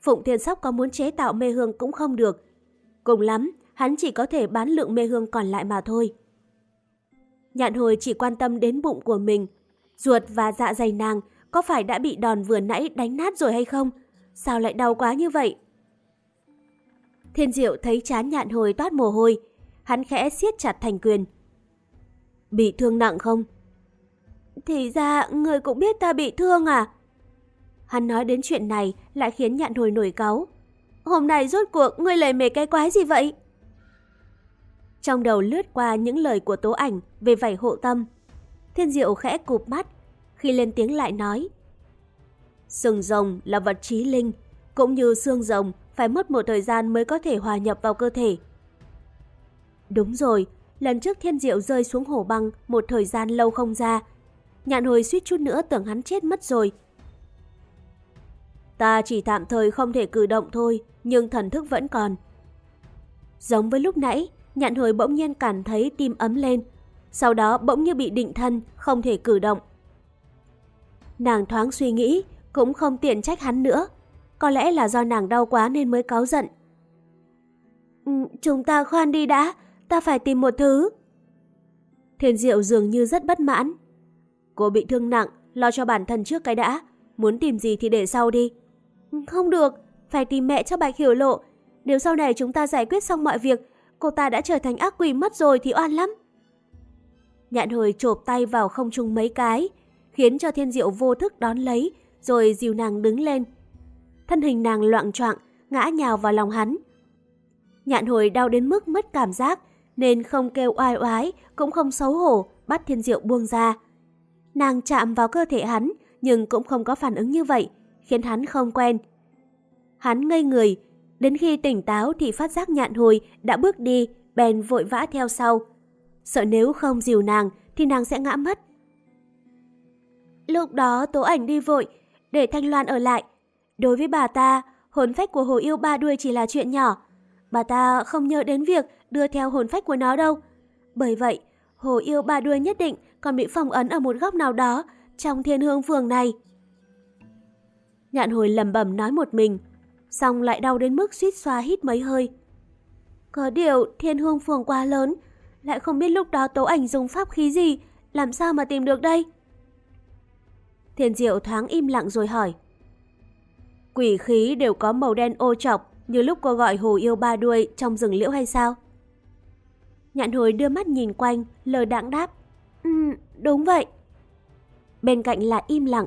Phụng Thiên Sóc có muốn chế tạo mê hương cũng không được. Cùng lắm, hắn chỉ có thể bán lượng mê hương còn lại mà thôi. Nhạn hồi chỉ quan tâm đến bụng của mình. Ruột và dạ dày nàng có phải đã bị đòn vừa nãy đánh nát rồi hay không? Sao lại đau quá như vậy? Thiên diệu thấy chán nhạn hồi toát mồ hôi. Hắn khẽ siết chặt thành quyền. Bị thương nặng không? Thì ra người cũng biết ta bị thương à? Hắn nói đến chuyện này lại khiến nhạn hồi nổi cáu. Hôm nay rốt cuộc ngươi lời mề cái quái gì vậy? Trong đầu lướt qua những lời của tố ảnh về vảy hộ tâm. Thiên diệu khẽ cụp mắt khi lên tiếng lại nói. Sừng rồng là vật trí linh, cũng như xương rồng phải mất một thời gian mới có thể hòa nhập vào cơ thể. Đúng rồi, lần trước thiên diệu rơi xuống hồ băng một thời gian lâu không ra. Nhạn hồi suýt chút nữa tưởng hắn chết mất rồi. Ta chỉ tạm thời không thể cử động thôi, nhưng thần thức vẫn còn. Giống với lúc nãy, nhạn hồi bỗng nhiên cảm thấy tim ấm lên, sau đó bỗng như bị định thân, không thể cử động. Nàng thoáng suy nghĩ, cũng không tiện trách hắn nữa. Có lẽ là do nàng đau quá nên mới cáu giận. Ừ, chúng ta khoan đi đã, ta phải tìm một thứ. Thiên Diệu dường như rất bất mãn. Cô bị thương nặng, lo cho bản thân trước cái đã. Muốn tìm gì thì để sau đi. Không được, phải tìm mẹ cho Bạch Hiểu Lộ. Nếu sau này chúng ta giải quyết xong mọi việc, cô ta đã trở thành ác quỷ mất rồi thì oan lắm. Nhạn hồi chộp tay vào không trung mấy cái, khiến cho thiên diệu vô thức đón lấy, rồi dìu nàng đứng lên. Thân hình nàng loạn choạng ngã nhào vào lòng hắn. Nhạn hồi đau đến mức mất cảm giác, nên không kêu oai oái, cũng không xấu hổ, bắt thiên diệu buông ra. Nàng chạm vào cơ thể hắn, nhưng cũng không có phản ứng như vậy, khiến hắn không quen. Hắn ngây người, đến khi tỉnh táo thì phát giác nhạn hồi đã bước đi, bèn vội vã theo sau. Sợ nếu không dìu nàng thì nàng sẽ ngã mất. Lúc đó tố ảnh đi vội, để Thanh Loan ở lại. Đối với bà ta, hồn phách của hồ yêu ba đuôi chỉ là chuyện nhỏ. Bà ta không nhớ đến việc đưa theo hồn phách của nó đâu. Bởi vậy, hồ yêu ba đuôi nhất định còn bị phong ấn ở một góc nào đó trong thiên hương phường này. Nhạn hồi lầm bẩm nói một mình, xong lại đau đến mức suýt xoa hít mấy hơi. Có điều thiên hương phường quá lớn, lại không biết lúc đó tố ảnh dùng pháp khí gì, làm sao mà tìm được đây? Thiên diệu thoáng im lặng rồi hỏi. Quỷ khí đều có màu đen ô trọc như lúc cô gọi hồ yêu ba đuôi trong rừng liễu hay sao? Nhạn hồi đưa mắt nhìn quanh, lờ đãng đáp. Ừ, đúng vậy. Bên cạnh là im lặng,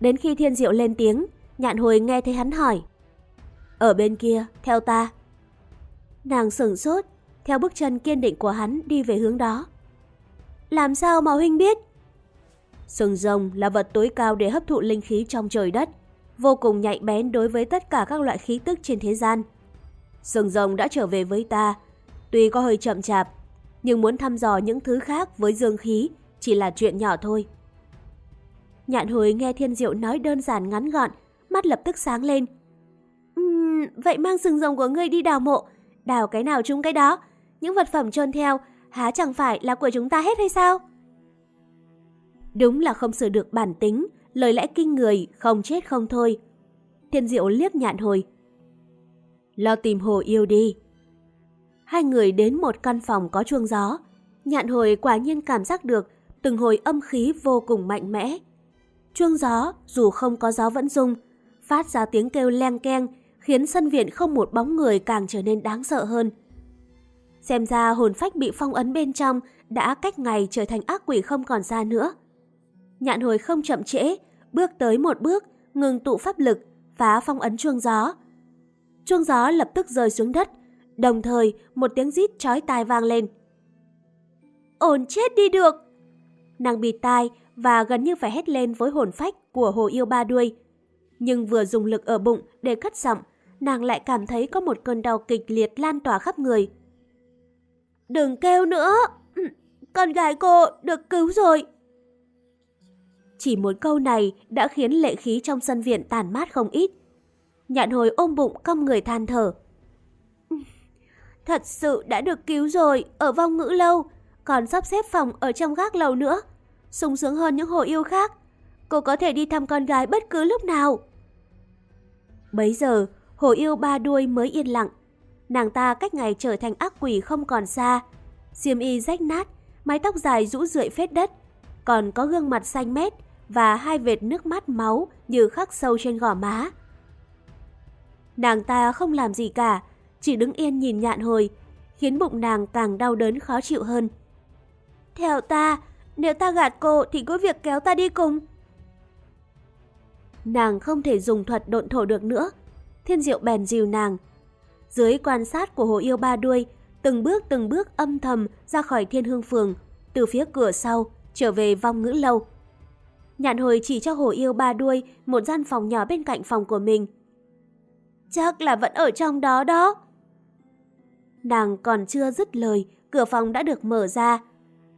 đến khi thiên diệu lên tiếng, nhạn hồi nghe thấy hắn hỏi. Ở bên kia, theo ta. Nàng sửng sốt, theo bước chân kiên định của hắn đi về hướng đó. Làm sao mà huynh biết? Sừng rồng là vật tối cao để hấp thụ linh khí trong trời đất, vô cùng nhạy bén đối với tất cả các loại khí tức trên thế gian. Sừng rồng đã trở về với ta, tuy có hơi chậm chạp, nhưng muốn thăm dò những thứ khác với dương khí chỉ là chuyện nhỏ thôi. Nhạn hồi nghe thiên diệu nói đơn giản ngắn gọn, mắt lập tức sáng lên. Uhm, vậy mang sừng rồng của ngươi đi đào mộ, đào cái nào trúng cái đó, những vật phẩm trôn theo, há chẳng phải là của chúng ta hết hay sao? Đúng là không sửa được bản tính, lời lẽ kinh người, không chết không thôi. Thiên diệu liếc nhạn hồi. Lo tìm hồ yêu đi. Hai người đến một căn phòng có chuông gió. Nhạn hồi quả nhiên cảm giác được từng hồi âm khí vô cùng mạnh mẽ. Chuông gió, dù không có gió vẫn rung, phát ra tiếng kêu leng keng, khiến sân viện không một bóng người càng trở nên đáng sợ hơn. Xem ra hồn phách bị phong ấn bên trong đã cách ngày trở thành ác quỷ không còn ra nữa. Nhạn hồi không chậm trễ, bước tới một bước, ngừng tụ pháp lực, phá phong ấn chuông gió. Chuông gió lập tức rơi xuống đất, đồng thời một tiếng rít chói tai vang lên. Ổn chết đi được! Nàng bịt tai và gần như phải hét lên với hồn phách của hồ yêu ba đuôi. Nhưng vừa dùng lực ở bụng để cất giọng, nàng lại cảm thấy có một cơn đau kịch liệt lan tỏa khắp người. Đừng kêu nữa! Ừ, con gái cô được cứu rồi! Chỉ một câu này đã khiến lệ khí trong sân viện tàn mát không ít. Nhạn hồi ôm bụng cong người than thở. Ừ, thật sự đã được cứu rồi, ở vong ngữ lâu, còn sắp xếp phòng ở trong gác lầu nữa. sung sướng hơn những hồ yêu khác. Cô có thể đi thăm con gái bất cứ lúc nào. Bấy giờ, hồ yêu ba đuôi mới yên lặng. Nàng ta cách ngày trở thành ác quỷ không còn xa. Xiêm y rách nát, mái tóc dài rũ rượi phết đất, còn có gương mặt xanh mét và hai vệt nước mắt máu như khắc sâu trên gò má. Nàng ta không làm gì cả, chỉ đứng yên nhìn nhạn hồi, khiến bụng nàng càng đau đớn khó chịu hơn. Theo ta, nếu ta gạt cô thì có việc kéo ta đi cùng. Nàng không thể dùng thuật độn thổ được nữa. Thiên diệu bèn dìu nàng. Dưới quan sát của hồ yêu ba đuôi, từng bước từng bước âm thầm ra khỏi thiên hương phường, từ phía cửa sau, trở về vong ngữ lâu. Nhạn hồi chỉ cho hồ yêu ba đuôi một gian phòng nhỏ bên cạnh phòng của mình. Chắc là vẫn ở trong đó đó. Nàng còn chưa dứt lời, cửa phòng đã được mở ra.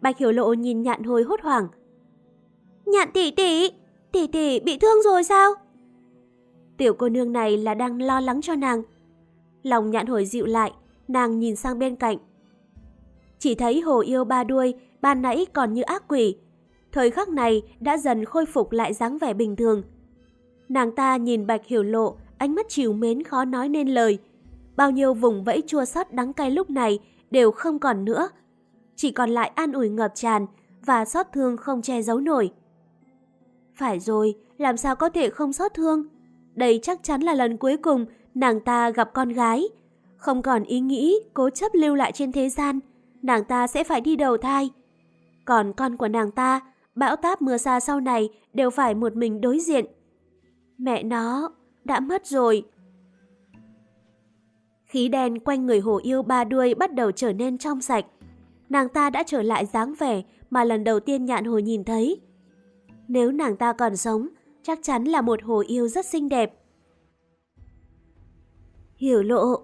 Bạch Hiểu Lộ nhìn nhạn hồi hốt hoảng. Nhạn tỷ tỷ, tỷ tỷ bị thương rồi sao? Tiểu cô nương này là đang lo lắng cho nàng. Lòng nhạn hồi dịu lại, nàng nhìn sang bên cạnh. Chỉ thấy hồ yêu ba đuôi, ban nãy còn như ác quỷ. Thời khắc này đã dần khôi phục lại dáng vẻ bình thường. Nàng ta nhìn Bạch Hiểu Lộ, ánh mắt chiều mến khó nói nên lời. Bao nhiêu vùng vẫy chua xót đắng cay lúc này đều không còn nữa. Chỉ còn lại an ủi ngập tràn và xót thương không che giấu nổi. Phải rồi, làm sao có thể không xót thương? Đây chắc chắn là lần cuối cùng nàng ta gặp con gái. Không còn ý nghĩ cố chấp lưu lại trên thế gian, nàng ta sẽ phải đi đầu thai. Còn con của nàng ta, bão táp mưa xa sau này đều phải một mình đối diện. Mẹ nó đã mất rồi. Khí đen quanh người hổ yêu ba đuôi bắt đầu trở nên trong sạch. Nàng ta đã trở lại dáng vẻ mà lần đầu tiên nhạn hồi nhìn thấy. Nếu nàng ta còn sống, chắc chắn là một hồ yêu rất xinh đẹp. Hiểu lộ,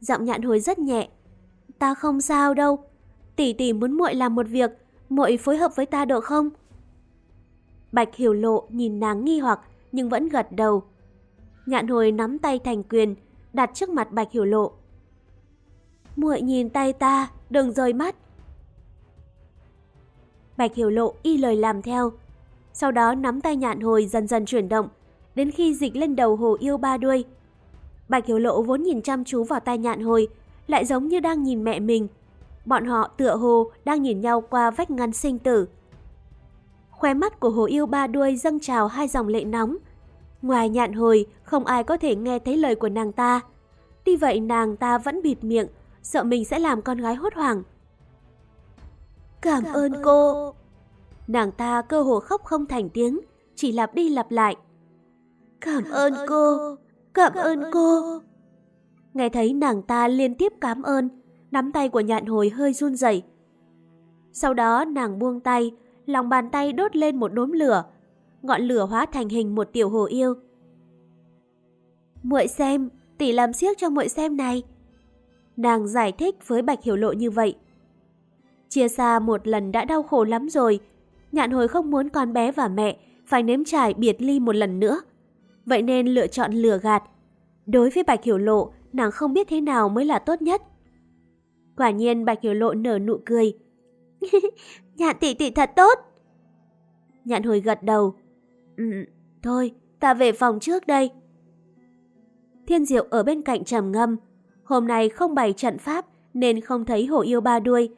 giọng nhạn hồi rất nhẹ. Ta không sao đâu, tỷ tỷ muốn muội làm một việc, muội phối hợp với ta được không? Bạch hiểu lộ nhìn nàng nghi hoặc nhưng vẫn gật đầu. Nhạn hồi nắm tay thành quyền, đặt trước mặt bạch hiểu lộ. muội nhìn tay ta, đừng rời mắt. Bạch hiểu lộ y lời làm theo, sau đó nắm tay nhạn hồi dần dần chuyển động, đến khi dịch lên đầu hồ yêu ba đuôi. Bạch Hiểu Lộ vốn nhìn chăm chú vào tay nhạn hồi, lại giống như đang nhìn mẹ mình. Bọn họ tựa hồ đang nhìn nhau qua vách ngăn sinh tử. Khóe mắt của hồ yêu ba đuôi dâng trào hai dòng lệ nóng. Ngoài nhạn hồi, không ai có thể nghe thấy lời của nàng ta. Tuy vậy nàng ta vẫn bịt miệng, sợ mình sẽ làm con gái hốt hoảng. Cảm, Cảm ơn cô. cô. Nàng ta cơ hồ khóc không thành tiếng, chỉ lặp đi lặp lại. Cảm, cảm ơn cô, cảm, cảm ơn cô. Nghe thấy nàng ta liên tiếp cảm ơn, nắm tay của nhạn hồi hơi run rẩy. Sau đó nàng buông tay, lòng bàn tay đốt lên một đốm lửa, ngọn lửa hóa thành hình một tiểu hồ yêu. Muội xem, tỷ làm siếc cho muội xem này. Nàng giải thích với Bạch Hiểu Lộ như vậy. Chia xa một lần đã đau khổ lắm rồi, Nhạn hồi không muốn con bé và mẹ phải nếm trải biệt ly một lần nữa. Vậy nên lựa chọn lừa gạt. Đối với Bạch Hiểu Lộ, nàng không biết thế nào mới là tốt nhất. Quả nhiên Bạch Hiểu Lộ nở nụ cười. Nhạn tỷ tỷ thật tốt. Nhạn hồi gật đầu. Ừ, thôi, ta về phòng trước đây. Thiên Diệu ở bên cạnh trầm ngâm. Hôm nay không bày trận pháp nên không thấy hổ yêu ba đuôi.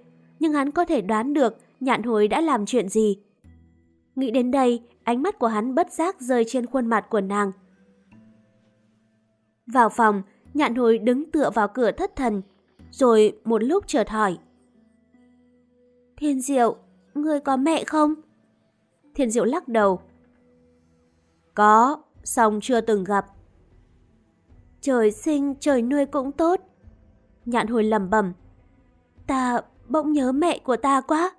Nhưng hắn có thể đoán được nhạn hồi đã làm chuyện gì. Nghĩ đến đây, ánh mắt của hắn bất giác rơi trên khuôn mặt của nàng. Vào phòng, nhạn hồi đứng tựa vào cửa thất thần, rồi một lúc chợt hỏi. Thiên Diệu, ngươi có mẹ không? Thiên Diệu lắc đầu. Có, song chưa từng gặp. Trời sinh, trời nuôi cũng tốt. Nhạn hồi lầm bẩm Ta bỗng nhớ mẹ của ta quá.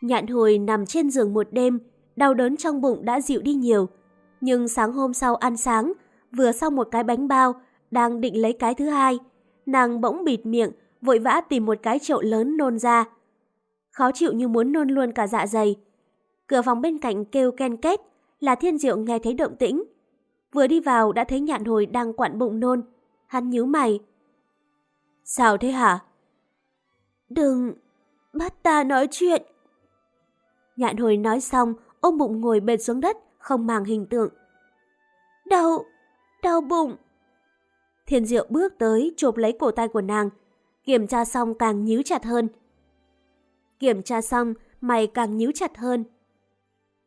Nhạn hồi nằm trên giường một đêm, đau đớn trong bụng đã dịu đi nhiều. Nhưng sáng hôm sau ăn sáng, vừa xong một cái bánh bao, đang định lấy cái thứ hai, nàng bỗng bịt miệng, vội vã tìm một cái chậu lớn nôn ra. Khó chịu như muốn nôn luôn cả dạ dày. Cửa phòng bên cạnh kêu ken két, là thiên diệu nghe thấy động tĩnh. Vừa đi vào đã thấy nhạn hồi đang quặn bụng nôn. Hắn nhíu mày. Sao thế hả? Đừng, bắt ta nói chuyện. Nhạn hồi nói xong, ôm bụng ngồi bệt xuống đất, không màng hình tượng. Đau, đau bụng. Thiên diệu bước tới, chộp lấy cổ tay của nàng. Kiểm tra xong càng nhíu chặt hơn. Kiểm tra xong, mày càng nhíu chặt hơn.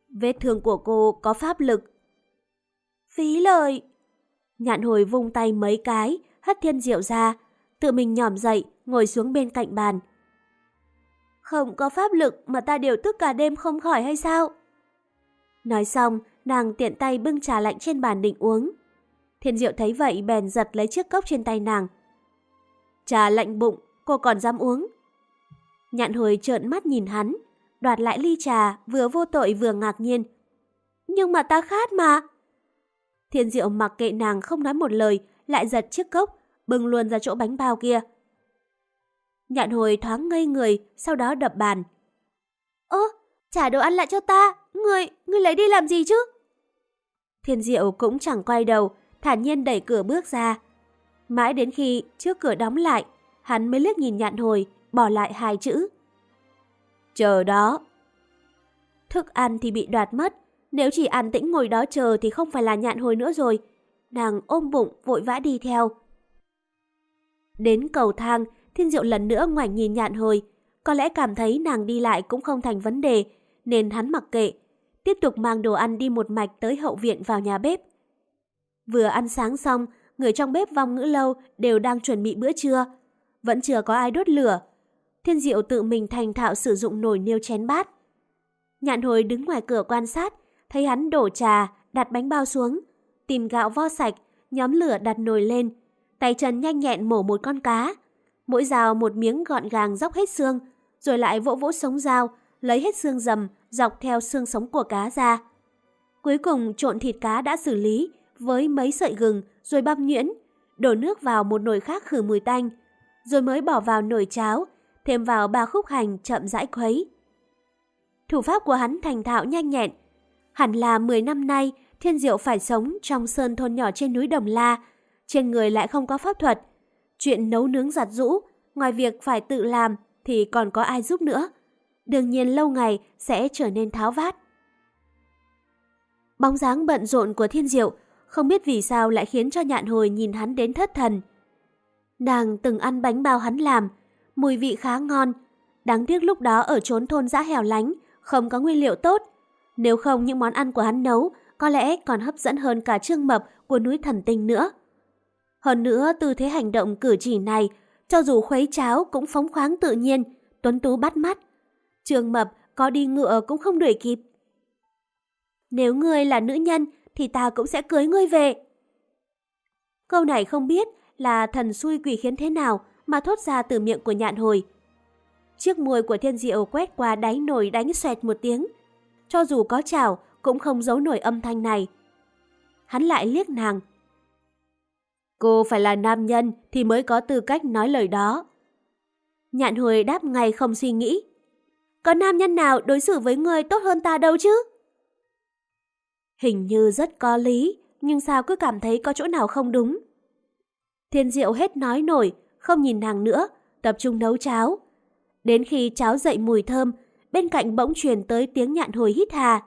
Vết thương của cô có pháp lực. Phí lời. Nhạn hồi vung tay mấy cái, hất thiên diệu ra, tự mình nhòm dậy, ngồi xuống bên cạnh bàn. Không có pháp lực mà ta điều tức cả đêm không khỏi hay sao? Nói xong, nàng tiện tay bưng trà lạnh trên bàn định uống. Thiên diệu thấy vậy bèn giật lấy chiếc cốc trên tay nàng. Trà lạnh bụng, cô còn dám uống. Nhạn hồi trợn mắt nhìn hắn, đoạt lại ly trà, vừa vô tội vừa ngạc nhiên. Nhưng mà ta khát mà. Thiên diệu mặc kệ nàng không nói một lời, lại giật chiếc cốc, bưng luôn ra chỗ bánh bao kia. Nhạn hồi thoáng ngây người, sau đó đập bàn. Ơ, trả đồ ăn lại cho ta, người, người lấy đi làm gì chứ? Thiên diệu cũng chẳng quay đầu, thản nhiên đẩy cửa bước ra. Mãi đến khi trước cửa đóng lại, hắn mới liếc nhìn nhạn hồi, bỏ lại hai chữ. Chờ đó. Thức ăn thì bị đoạt mất, nếu chỉ an tĩnh ngồi đó chờ thì không phải là nhạn hồi nữa rồi. Nàng ôm bụng vội vã đi theo. Đến cầu thang, Thiên Diệu lần nữa ngoảnh nhìn nhạn hồi. Có lẽ cảm thấy nàng đi lại cũng không thành vấn đề, nên hắn mặc kệ. Tiếp tục mang đồ ăn đi một mạch tới hậu viện vào nhà bếp. Vừa ăn sáng xong, người trong bếp vong ngữ lâu đều đang chuẩn bị bữa trưa. Vẫn chưa có ai đốt lửa. Thiên Diệu tự mình thành thạo sử dụng nồi niêu chén bát. Nhạn hồi đứng ngoài cửa quan sát, thấy hắn đổ trà, đặt bánh bao xuống, tìm gạo vo sạch, nhóm lửa đặt nồi lên, tay chân nhanh nhẹn mổ một con cá. Mỗi dao một miếng gọn gàng dốc hết xương, rồi lại vỗ vỗ sống dao, lấy hết xương dầm, dọc theo xương sống của cá ra. Cuối cùng trộn thịt cá đã xử lý với mấy sợi gừng rồi băm nhuyễn, đổ nước vào một nồi khác khử mùi tanh, rồi mới bỏ vào nồi cháo, thêm vào ba khúc hành chậm rãi khuấy. Thủ pháp của hắn thành thạo nhanh nhẹn. Hẳn là 10 năm nay, Thiên Diệu phải sống trong sơn thôn nhỏ trên núi Đồng La, trên người lại không có pháp thuật. Chuyện nấu nướng giặt rũ, ngoài việc phải tự làm thì còn có ai giúp nữa. Đương nhiên lâu ngày sẽ trở nên tháo vát. Bóng dáng bận rộn của Thiên Diệu không biết vì sao lại khiến cho nhạn hồi nhìn hắn đến thất thần. Nàng từng ăn bánh bao hắn làm, mùi vị khá ngon. Đáng tiếc lúc đó ở chốn thôn dã hẻo lánh, không có nguyên liệu tốt. Nếu không những món ăn của hắn nấu, có lẽ còn hấp dẫn hơn cả trương mập của núi thần tinh nữa. Hơn nữa, tư thế hành động cử chỉ này, cho dù khuấy cháo cũng phóng khoáng tự nhiên, tuấn tú bắt mắt. Trường mập có đi ngựa cũng không đuổi kịp. Nếu ngươi là nữ nhân thì ta cũng sẽ cưới ngươi về. Câu này không biết là thần xui quỷ khiến thế nào mà thốt ra từ miệng của nhạn hồi. Chiếc môi của thiên diệu quét qua đáy nồi đánh xoẹt một tiếng. Cho dù có chảo cũng không giấu nổi âm thanh này. Hắn lại liếc nàng. Cô phải là nam nhân thì mới có tư cách nói lời đó. Nhạn hồi đáp ngay không suy nghĩ. Có nam nhân nào đối xử với người tốt hơn ta đâu chứ? Hình như rất có lý, nhưng sao cứ cảm thấy có chỗ nào không đúng. Thiên diệu hết nói nổi, không nhìn nàng nữa, tập trung nấu cháo. Đến khi cháo dậy mùi thơm, bên cạnh bỗng truyền tới tiếng nhạn hồi hít hà.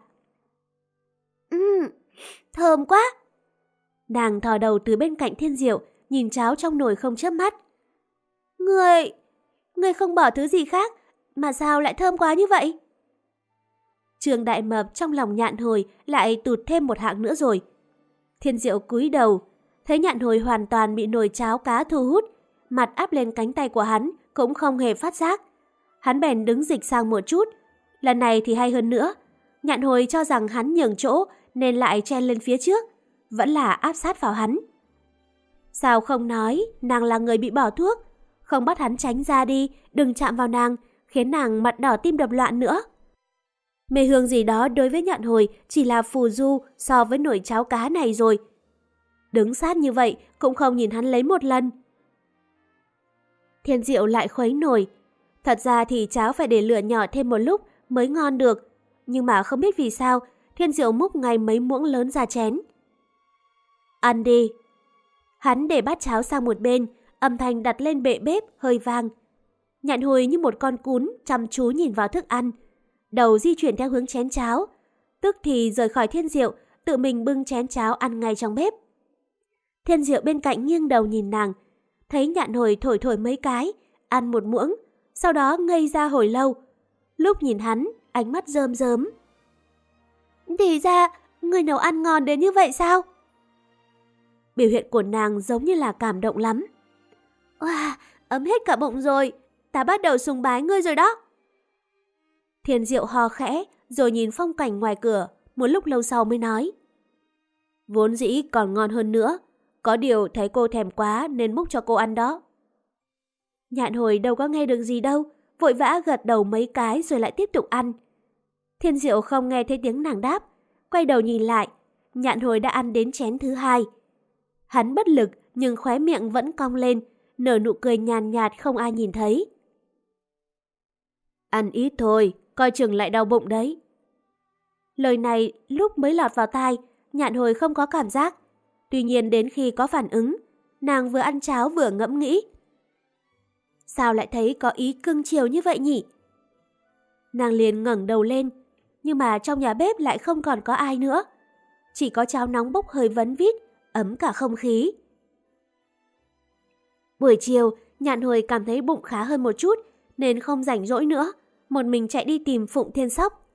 Ừm, thơm quá! Nàng thò đầu từ bên cạnh thiên diệu, nhìn cháo trong nồi không chớp mắt. Người, người không bỏ thứ gì khác, mà sao lại thơm quá như vậy? Trường đại mập trong lòng nhạn hồi lại tụt thêm một hạng nữa rồi. Thiên diệu cúi đầu, thấy nhạn hồi hoàn toàn bị nồi cháo cá thu hút, mặt áp lên cánh tay của hắn cũng không hề phát giác. Hắn bèn đứng dịch sang một chút. Lần này thì hay hơn nữa. Nhạn hồi cho rằng hắn nhường chỗ nên lại chen lên phía trước. Vẫn là áp sát vào hắn. Sao không nói nàng là người bị bỏ thuốc? Không bắt hắn tránh ra đi, đừng chạm vào nàng, khiến nàng mặt đỏ tim đập loạn nữa. Mê hương gì đó đối với nhạn hồi chỉ là phù du so với nồi cháo cá này rồi. Đứng sát như vậy cũng không nhìn hắn lấy một lần. Thiên diệu lại khuấy nồi. Thật ra thì cháo phải để lửa nhỏ thêm một lúc mới ngon được. Nhưng mà không biết vì sao, thiên diệu múc ngay mấy muỗng lớn ra chén. Ăn đi. Hắn để bát cháo sang một bên, âm thanh đặt lên bệ bếp hơi vang. Nhạn hồi như một con cún chăm chú nhìn vào thức ăn. Đầu di chuyển theo hướng chén cháo. Tức thì rời khỏi thiên diệu, tự mình bưng chén cháo ăn ngay trong bếp. Thiên diệu bên cạnh nghiêng đầu nhìn nàng, thấy nhạn hồi thổi thổi mấy cái, ăn một muỗng, sau đó ngây ra hồi lâu. Lúc nhìn hắn, ánh mắt rơm rớm. Thì ra, người nấu ăn ngon đến như vậy sao? Biểu hiện của nàng giống như là cảm động lắm. Wow, ấm hết cả bụng rồi, ta bắt đầu sùng bái ngươi rồi đó. Thiên diệu ho khẽ, rồi nhìn phong cảnh ngoài cửa, một lúc lâu sau mới nói. Vốn dĩ còn ngon hơn nữa, có điều thấy cô thèm quá nên múc cho cô ăn đó. Nhạn hồi đâu có nghe được gì đâu, vội vã gật đầu mấy cái rồi lại tiếp tục ăn. Thiên diệu không nghe thấy tiếng nàng đáp, quay đầu nhìn lại, nhạn hồi đã ăn đến chén thứ hai. Hắn bất lực nhưng khóe miệng vẫn cong lên, nở nụ cười nhàn nhạt không ai nhìn thấy. Ăn ít thôi, coi chừng lại đau bụng đấy. Lời này lúc mới lọt vào tai, nhạn hồi không có cảm giác. Tuy nhiên đến khi có phản ứng, nàng vừa ăn cháo vừa ngẫm nghĩ. Sao lại thấy có ý cưng chiều như vậy nhỉ? Nàng liền ngẩng đầu lên, nhưng mà trong nhà bếp lại không còn có ai nữa. Chỉ có cháo nóng bốc hơi vấn vít, ấm cả không khí. Buổi chiều, nhạn hồi cảm thấy bụng khá hơn một chút, nên không rảnh rỗi nữa, một mình chạy đi tìm Phụng Thiên Sóc.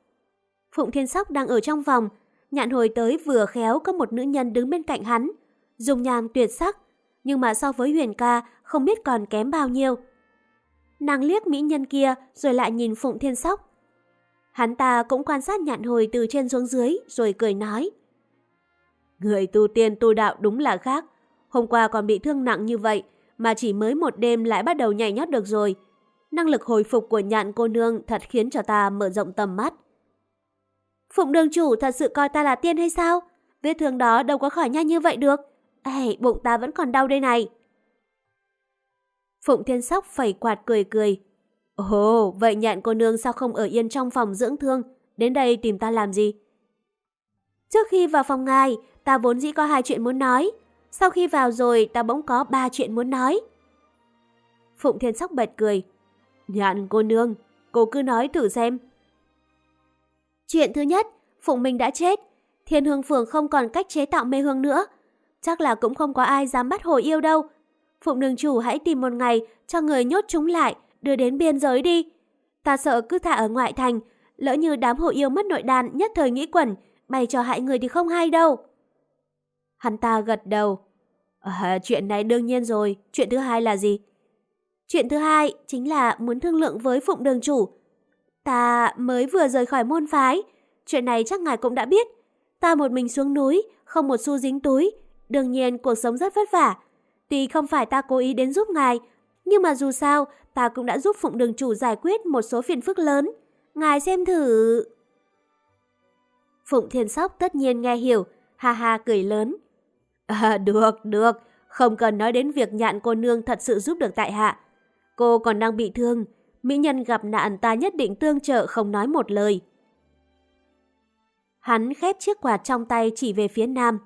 Phụng Thiên Sóc đang ở trong vòng, nhạn hồi tới vừa khéo có một nữ nhân đứng bên cạnh hắn, dùng nhàn tuyệt sắc, nhưng mà so với Huyền ca không biết còn kém bao nhiêu. Nàng liếc mỹ nhân kia rồi lại nhìn Phụng Thiên Sóc. Hắn ta cũng quan sát nhạn hồi từ trên xuống dưới rồi cười nói. Người tu tiên tu đạo đúng là khác. Hôm qua còn bị thương nặng như vậy mà chỉ mới một đêm lại bắt đầu nhảy nhót được rồi. Năng lực hồi phục của nhạn cô nương thật khiến cho ta mở rộng tầm mắt. Phụng đường chủ thật sự coi ta là tiên hay sao? Vết thương đó đâu có khỏi nhanh như vậy được. Ê, bụng ta vẫn còn đau đây này. Phụng Thiên Sóc phẩy quạt cười cười. Ồ, vậy nhạn cô nương sao không ở yên trong phòng dưỡng thương? Đến đây tìm ta làm gì? Trước khi vào phòng ngài, ta vốn dĩ có hai chuyện muốn nói. Sau khi vào rồi, ta bỗng có ba chuyện muốn nói. Phụng Thiên Sóc bật cười. Nhạn cô nương, cô cứ nói thử xem. Chuyện thứ nhất, Phụng Minh đã chết. Thiên Hương Phường không còn cách chế tạo mê hương nữa. Chắc là cũng không có ai dám bắt hồi yêu đâu. Phụng đường chủ hãy tìm một ngày cho người nhốt chúng lại, đưa đến biên giới đi. Ta sợ cứ thả ở ngoại thành, lỡ như đám hội yêu mất nội đàn nhất thời nghĩ quẩn, bày cho hại người thì không hay đâu. Hắn ta gật đầu. À, chuyện này đương nhiên rồi, chuyện thứ hai là gì? Chuyện thứ hai chính là muốn thương lượng với Phụng đường chủ. Ta mới vừa rời khỏi môn phái, chuyện này chắc ngài cũng đã biết. Ta một mình xuống núi, không một xu dính túi, đương nhiên cuộc sống rất vất vả. Tuy không phải ta cố ý đến giúp ngài, nhưng mà dù sao, ta cũng đã giúp Phụng đường chủ giải quyết một số phiền phức lớn. Ngài xem thử... Phụng Thiên Sóc tất nhiên nghe hiểu, ha ha cười lớn. À, được, được, không cần nói đến việc nhạn cô nương thật sự giúp được tại hạ. Cô còn đang bị thương, mỹ nhân gặp nạn ta nhất định tương trợ không nói một lời. Hắn khép chiếc quạt trong tay chỉ về phía nam.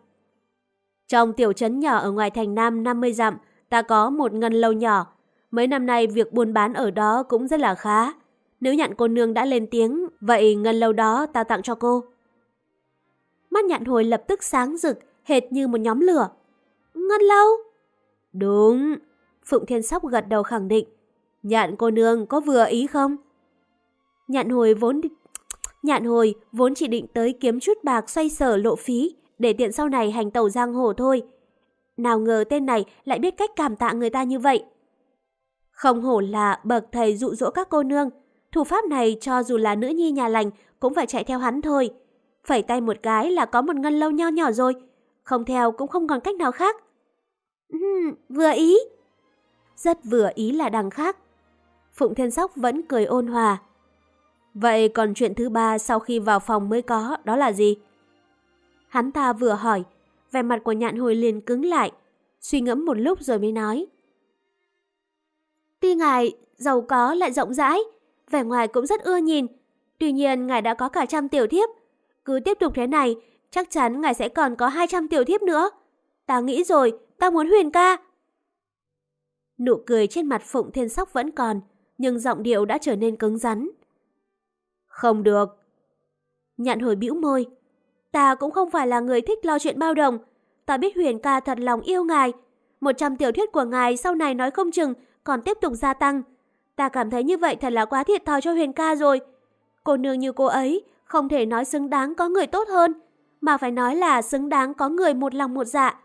Trong tiểu trấn nhỏ ở ngoài thành nam 50 dặm, ta có một ngân lâu nhỏ. Mấy năm nay việc buôn bán ở đó cũng rất là khá. Nếu nhạn cô nương đã lên tiếng, vậy ngân lâu đó ta tặng cho cô. Mắt nhạn hồi lập tức sáng rực, hệt như một nhóm lửa. Ngân lâu? Đúng. Phụng Thiên Sóc gật đầu khẳng định. Nhạn cô nương có vừa ý không? Nhạn hồi vốn... Nhạn hồi vốn chỉ định tới kiếm chút bạc xoay sở lộ phí để tiện sau này hành tẩu giang hồ thôi. Nào ngờ tên này lại biết cách cảm tạ người ta như vậy. Không hổ là bậc thầy dụ dỗ các cô nương. Thủ pháp này cho dù là nữ nhi nhà lành cũng phải chạy theo hắn thôi. Phẩy tay một cái là có một ngân lâu nho nhỏ rồi. Không theo cũng không còn cách nào khác. Uhm, vừa ý. Rất vừa ý là đằng khác. Phụng Thiên Sóc vẫn cười ôn hòa. Vậy còn chuyện thứ ba sau khi vào phòng mới có, đó là gì? Hắn ta vừa hỏi, vẻ mặt của nhạn hồi liền cứng lại, suy ngẫm một lúc rồi mới nói. Tuy ngài giàu có lại rộng rãi, vẻ ngoài cũng rất ưa nhìn, tuy nhiên ngài đã có cả trăm tiểu thiếp. Cứ tiếp tục thế này, chắc chắn ngài sẽ còn có 200 tiểu thiếp nữa. Ta nghĩ rồi, ta muốn huyền ca. Nụ cười trên mặt Phụng Thiên Sóc vẫn còn, nhưng giọng điệu đã trở nên cứng rắn. Không được. Nhạn hồi bĩu môi. Ta cũng không phải là người thích lo chuyện bao đồng. Ta biết Huyền ca thật lòng yêu ngài. Một trăm tiểu thuyết của ngài sau này nói không chừng còn tiếp tục gia tăng. Ta cảm thấy như vậy thật là quá thiệt thòi cho Huyền ca rồi. Cô nương như cô ấy không thể nói xứng đáng có người tốt hơn, mà phải nói là xứng đáng có người một lòng một dạ.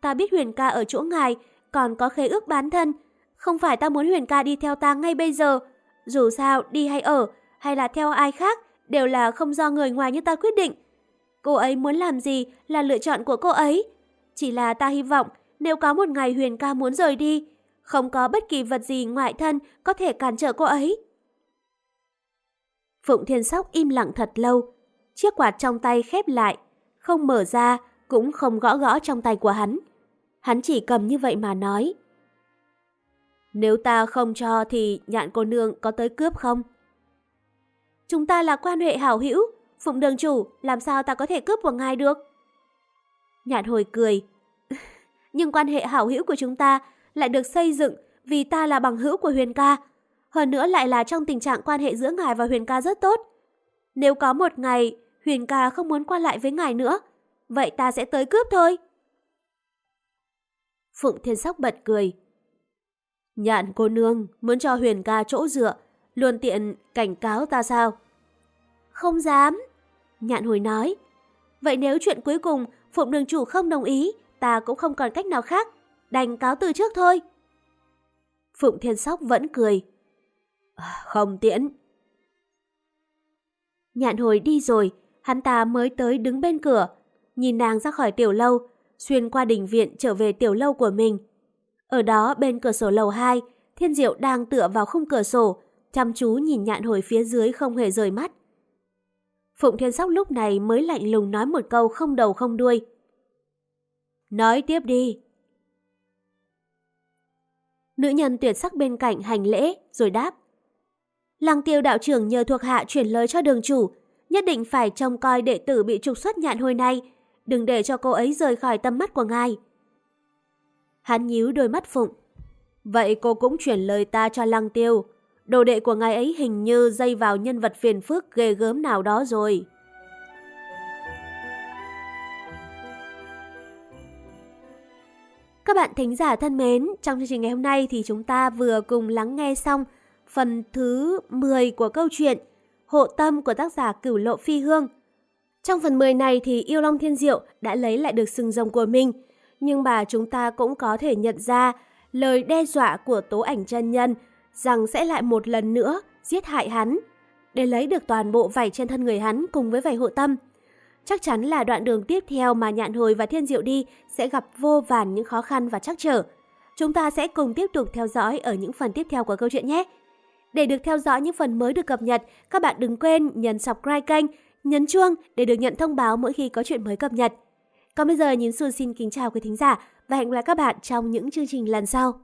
ta biết Huyền ca ở chỗ ngài, còn có khế ước bán thân. Không phải ta muốn Huyền ca đi theo ta ngay bây giờ. Dù sao, đi hay ở, hay là theo ai khác, đều là không do người ngoài như ta quyết định. Cô ấy muốn làm gì là lựa chọn của cô ấy. Chỉ là ta hy vọng nếu có một ngày Huyền ca muốn rời đi, không có bất kỳ vật gì ngoại thân có thể cản trở cô ấy. Phụng Thiên Sóc im lặng thật lâu, chiếc quạt trong tay khép lại, không mở ra, cũng không gõ gõ trong tay của hắn. Hắn chỉ cầm như vậy mà nói. Nếu ta không cho thì nhạn cô nương có tới cướp không? Chúng ta là quan hệ hảo hữu, Phụng đường chủ làm sao ta có thể cướp của ngài được? Nhạn hồi cười. Nhưng quan hệ hảo hữu của chúng ta lại được xây dựng vì ta là bằng hữu của Huyền ca. Hơn nữa lại là trong tình trạng quan hệ giữa ngài và Huyền ca rất tốt. Nếu có một ngày Huyền ca không muốn qua lại với ngài nữa, vậy ta sẽ tới cướp thôi. Phụng Thiên Sóc bật cười. Nhạn cô nương muốn cho Huyền ca chỗ dựa, luôn tiện cảnh cáo ta sao? Không dám. Nhạn hồi nói. Vậy nếu chuyện cuối cùng Phụng đường chủ không đồng ý, ta cũng không còn cách nào khác, đành cáo từ trước thôi. Phụng Thiên Sóc vẫn cười. Không tiễn. Nhạn hồi đi rồi, hắn ta mới tới đứng bên cửa, nhìn nàng ra khỏi tiểu lâu, xuyên qua đình viện trở về tiểu lâu của mình. Ở đó bên cửa sổ lầu 2, Thiên Diệu đang tựa vào khung cửa sổ, chăm chú nhìn nhạn hồi phía dưới không hề rời mắt. Phụng Thiên Sóc lúc này mới lạnh lùng nói một câu không đầu không đuôi. Nói tiếp đi. Nữ nhân tuyệt sắc bên cạnh hành lễ rồi đáp. Lăng tiêu đạo trưởng nhờ thuộc hạ chuyển lời cho đường chủ, nhất định phải trông coi đệ tử bị trục xuất nhạn hồi nay, đừng để cho cô ấy rời khỏi tầm mắt của ngài. Hắn nhíu đôi mắt Phụng. Vậy cô cũng chuyển lời ta cho lăng tiêu, đồ đệ của ngài ấy hình như dây vào nhân vật phiền phức ghê gớm nào đó rồi. Các bạn thính giả thân mến, trong chương trình ngày hôm nay thì chúng ta vừa cùng lắng nghe xong phần thứ 10 của câu chuyện Hộ tâm của tác giả Cửu Lộ Phi Hương. Trong phần 10 này thì Yêu Long Thiên Diệu đã lấy lại được sừng rồng của mình, nhưng mà chúng ta cũng có thể nhận ra lời đe dọa của tố ảnh chân nhân rằng sẽ lại một lần nữa giết hại hắn để lấy được toàn bộ vảy trên thân người hắn cùng với vảy hộ tâm. Chắc chắn là đoạn đường tiếp theo mà Nhạn Hồi và Thiên Diệu đi sẽ gặp vô vàn những khó khăn và trắc trở. Chúng ta sẽ cùng tiếp tục theo dõi ở những phần tiếp theo của câu chuyện nhé. Để được theo dõi những phần mới được cập nhật, các bạn đừng quên nhấn subscribe kênh, nhấn chuông để được nhận thông báo mỗi khi có chuyện mới cập nhật. Còn bây giờ Nhín Xu xin kính chào quý thính giả và hẹn gặp lại các bạn trong những chương trình lần sau.